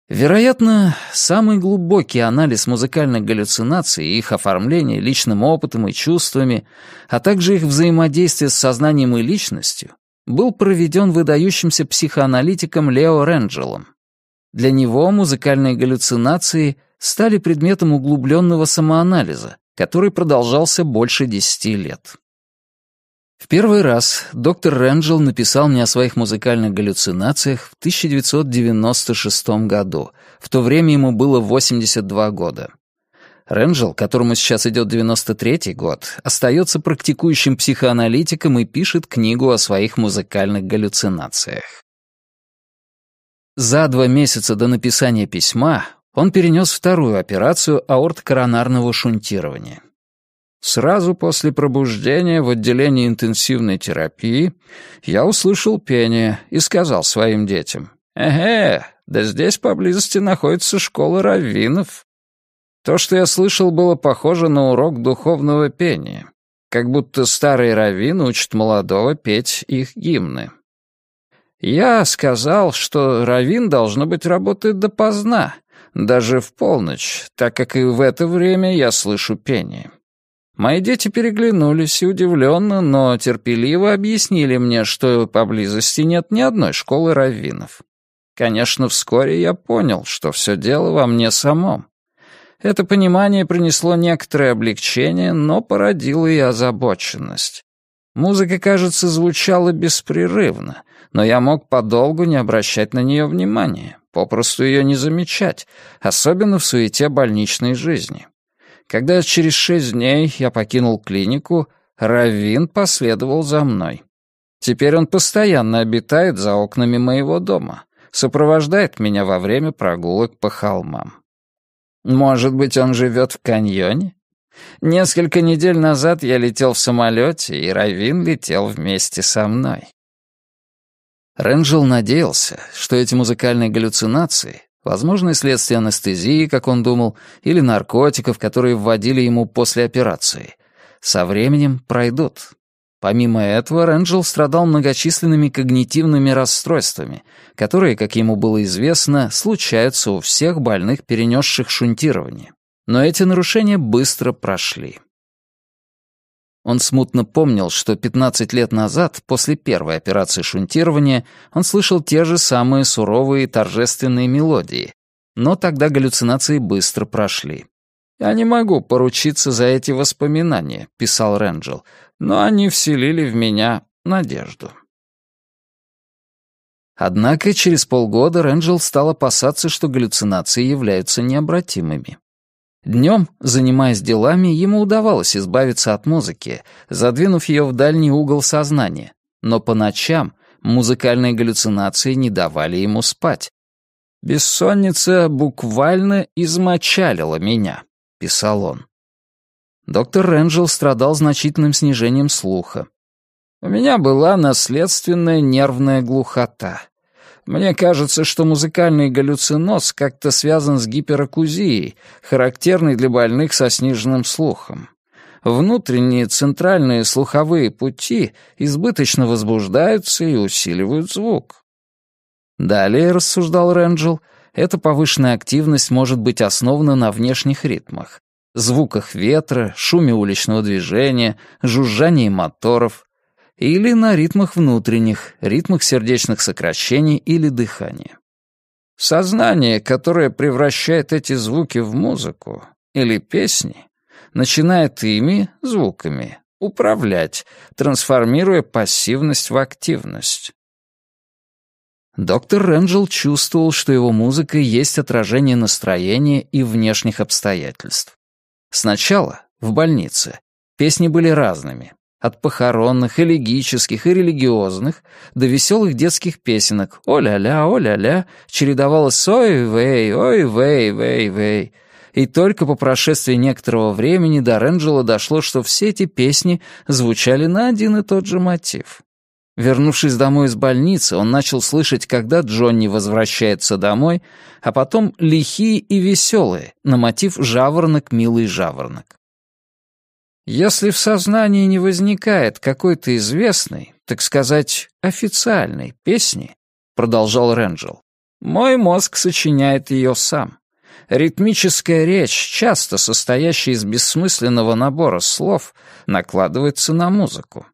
Вероятно, самый глубокий анализ музыкальных галлюцинаций и их оформления личным опытом и чувствами, а также их взаимодействие с сознанием и личностью был проведен выдающимся психоаналитиком Лео Ренджелом. Для него музыкальные галлюцинации стали предметом углубленного самоанализа, который продолжался больше десяти лет. В первый раз доктор Ренджел написал мне о своих музыкальных галлюцинациях в 1996 году, в то время ему было 82 года. Ренджел, которому сейчас идет 93-й год, остается практикующим психоаналитиком и пишет книгу о своих музыкальных галлюцинациях. За два месяца до написания письма он перенес вторую операцию аорткоронарного шунтирования. Сразу после пробуждения в отделении интенсивной терапии я услышал пение и сказал своим детям, «Эге, да здесь поблизости находится школа раввинов». То, что я слышал, было похоже на урок духовного пения, как будто старый раввин учит молодого петь их гимны. Я сказал, что раввин, должно быть, работает допоздна, даже в полночь, так как и в это время я слышу пение. Мои дети переглянулись удивленно, но терпеливо объяснили мне, что поблизости нет ни одной школы раввинов. Конечно, вскоре я понял, что все дело во мне самом. Это понимание принесло некоторое облегчение, но породило и озабоченность. Музыка, кажется, звучала беспрерывно, но я мог подолгу не обращать на нее внимания, попросту ее не замечать, особенно в суете больничной жизни. Когда через шесть дней я покинул клинику, Равин последовал за мной. Теперь он постоянно обитает за окнами моего дома, сопровождает меня во время прогулок по холмам. Может быть, он живет в каньоне? Несколько недель назад я летел в самолете, и Равин летел вместе со мной. Рэнджел надеялся, что эти музыкальные галлюцинации, возможно, следствие анестезии, как он думал, или наркотиков, которые вводили ему после операции, со временем пройдут. Помимо этого, Рэнджел страдал многочисленными когнитивными расстройствами, которые, как ему было известно, случаются у всех больных, перенесших шунтирование. Но эти нарушения быстро прошли. Он смутно помнил, что 15 лет назад, после первой операции шунтирования, он слышал те же самые суровые и торжественные мелодии, но тогда галлюцинации быстро прошли. «Я не могу поручиться за эти воспоминания», — писал Рэнджел, — но они вселили в меня надежду. Однако через полгода Рэнджел стал опасаться, что галлюцинации являются необратимыми. Днем, занимаясь делами, ему удавалось избавиться от музыки, задвинув ее в дальний угол сознания, но по ночам музыкальные галлюцинации не давали ему спать. «Бессонница буквально измочалила меня», — писал он. Доктор Рэнджел страдал значительным снижением слуха. У меня была наследственная нервная глухота. Мне кажется, что музыкальный галлюциноз как-то связан с гиперакузией, характерной для больных со сниженным слухом. Внутренние центральные слуховые пути избыточно возбуждаются и усиливают звук. Далее, рассуждал Рэнджел, эта повышенная активность может быть основана на внешних ритмах, звуках ветра, шуме уличного движения, жужжании моторов или на ритмах внутренних, ритмах сердечных сокращений или дыхания. Сознание, которое превращает эти звуки в музыку или песни, начинает ими, звуками, управлять, трансформируя пассивность в активность. Доктор Ренджел чувствовал, что его музыка есть отражение настроения и внешних обстоятельств. Сначала, в больнице, песни были разными. От похоронных, элегических и религиозных до веселых детских песенок «О-ля-ля, о-ля-ля» чередовалось «Ой-вей, ой-вей, вей-вей». И только по прошествии некоторого времени до Рэнджела дошло, что все эти песни звучали на один и тот же мотив. Вернувшись домой из больницы, он начал слышать, когда Джонни возвращается домой, а потом лихие и веселые, на мотив «Жаворонок, милый жаворонок». Если в сознании не возникает какой-то известной, так сказать, официальной песни, продолжал Ренджел, мой мозг сочиняет ее сам. Ритмическая речь, часто состоящая из бессмысленного набора слов, накладывается на музыку.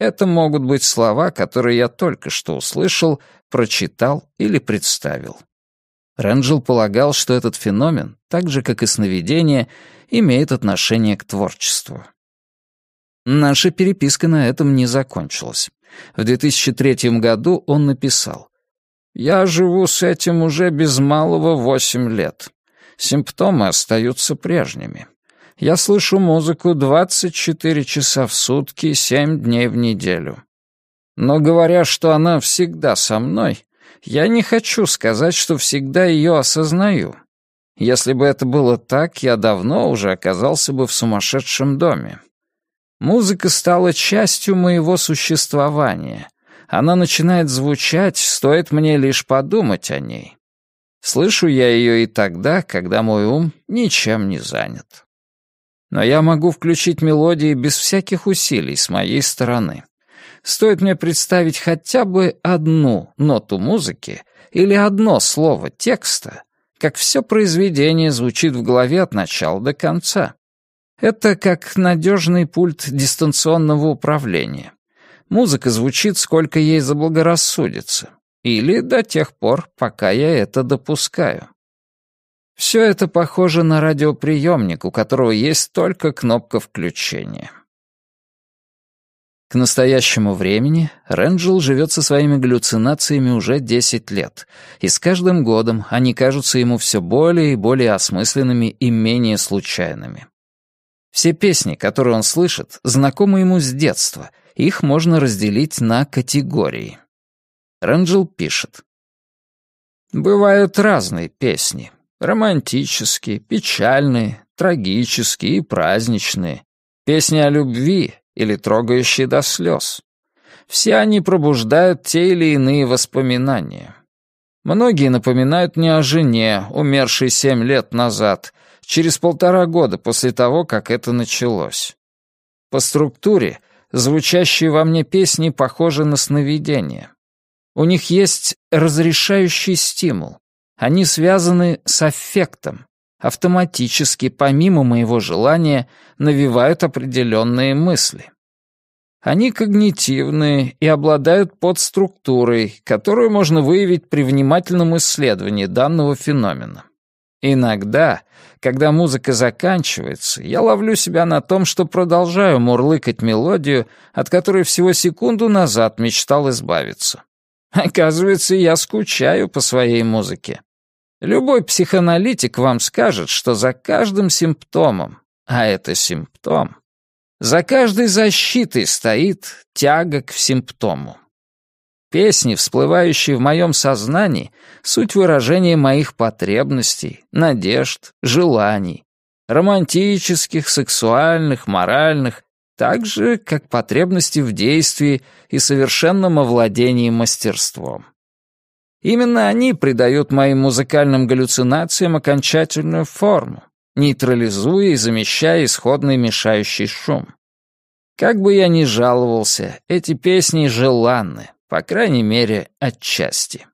Это могут быть слова, которые я только что услышал, прочитал или представил. Рэнджел полагал, что этот феномен, так же как и сновидение, имеет отношение к творчеству. Наша переписка на этом не закончилась. В 2003 году он написал «Я живу с этим уже без малого восемь лет. Симптомы остаются прежними я слышу музыку 24 часа в сутки, 7 дней в неделю. Но говоря, что она всегда со мной, я не хочу сказать, что всегда ее осознаю. Если бы это было так, я давно уже оказался бы в сумасшедшем доме. Музыка стала частью моего существования. Она начинает звучать, стоит мне лишь подумать о ней. Слышу я ее и тогда, когда мой ум ничем не занят но я могу включить мелодии без всяких усилий с моей стороны. Стоит мне представить хотя бы одну ноту музыки или одно слово текста, как все произведение звучит в голове от начала до конца. Это как надежный пульт дистанционного управления. Музыка звучит, сколько ей заблагорассудится. Или до тех пор, пока я это допускаю. Все это похоже на радиоприемник, у которого есть только кнопка включения. К настоящему времени Рэнджел живет со своими галлюцинациями уже 10 лет, и с каждым годом они кажутся ему все более и более осмысленными и менее случайными. Все песни, которые он слышит, знакомы ему с детства, их можно разделить на категории. Рэнджел пишет. «Бывают разные песни, Романтические, печальные, трагические и праздничные. Песни о любви или трогающие до слез. Все они пробуждают те или иные воспоминания. Многие напоминают мне о жене, умершей семь лет назад, через полтора года после того, как это началось. По структуре звучащие во мне песни похожи на сновидения. У них есть разрешающий стимул. Они связаны с аффектом, автоматически, помимо моего желания, навевают определенные мысли. Они когнитивны и обладают подструктурой, которую можно выявить при внимательном исследовании данного феномена. Иногда, когда музыка заканчивается, я ловлю себя на том, что продолжаю мурлыкать мелодию, от которой всего секунду назад мечтал избавиться. Оказывается, я скучаю по своей музыке. Любой психоаналитик вам скажет, что за каждым симптомом, а это симптом, за каждой защитой стоит тяга к симптому. Песни, всплывающие в моем сознании, суть выражения моих потребностей, надежд, желаний, романтических, сексуальных, моральных, так же, как потребности в действии и совершенном овладении мастерством. Именно они придают моим музыкальным галлюцинациям окончательную форму, нейтрализуя и замещая исходный мешающий шум. Как бы я ни жаловался, эти песни желанны, по крайней мере, отчасти.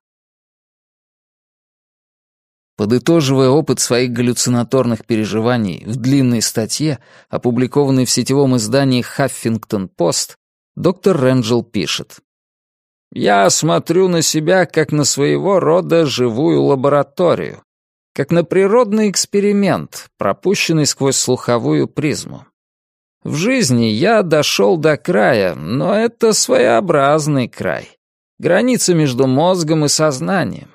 Подытоживая опыт своих галлюцинаторных переживаний в длинной статье, опубликованной в сетевом издании «Хаффингтон-Пост», доктор Рэнджел пишет. Я смотрю на себя как на своего рода живую лабораторию, как на природный эксперимент, пропущенный сквозь слуховую призму. В жизни я дошел до края, но это своеобразный край. Граница между мозгом и сознанием.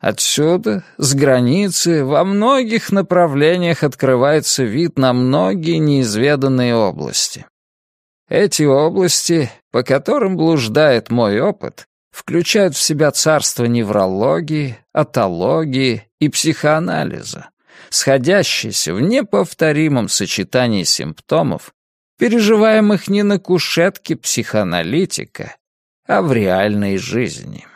Отсюда, с границы, во многих направлениях открывается вид на многие неизведанные области. Эти области, по которым блуждает мой опыт, включают в себя царство неврологии, атологии и психоанализа, сходящиеся в неповторимом сочетании симптомов, переживаемых не на кушетке психоаналитика, а в реальной жизни.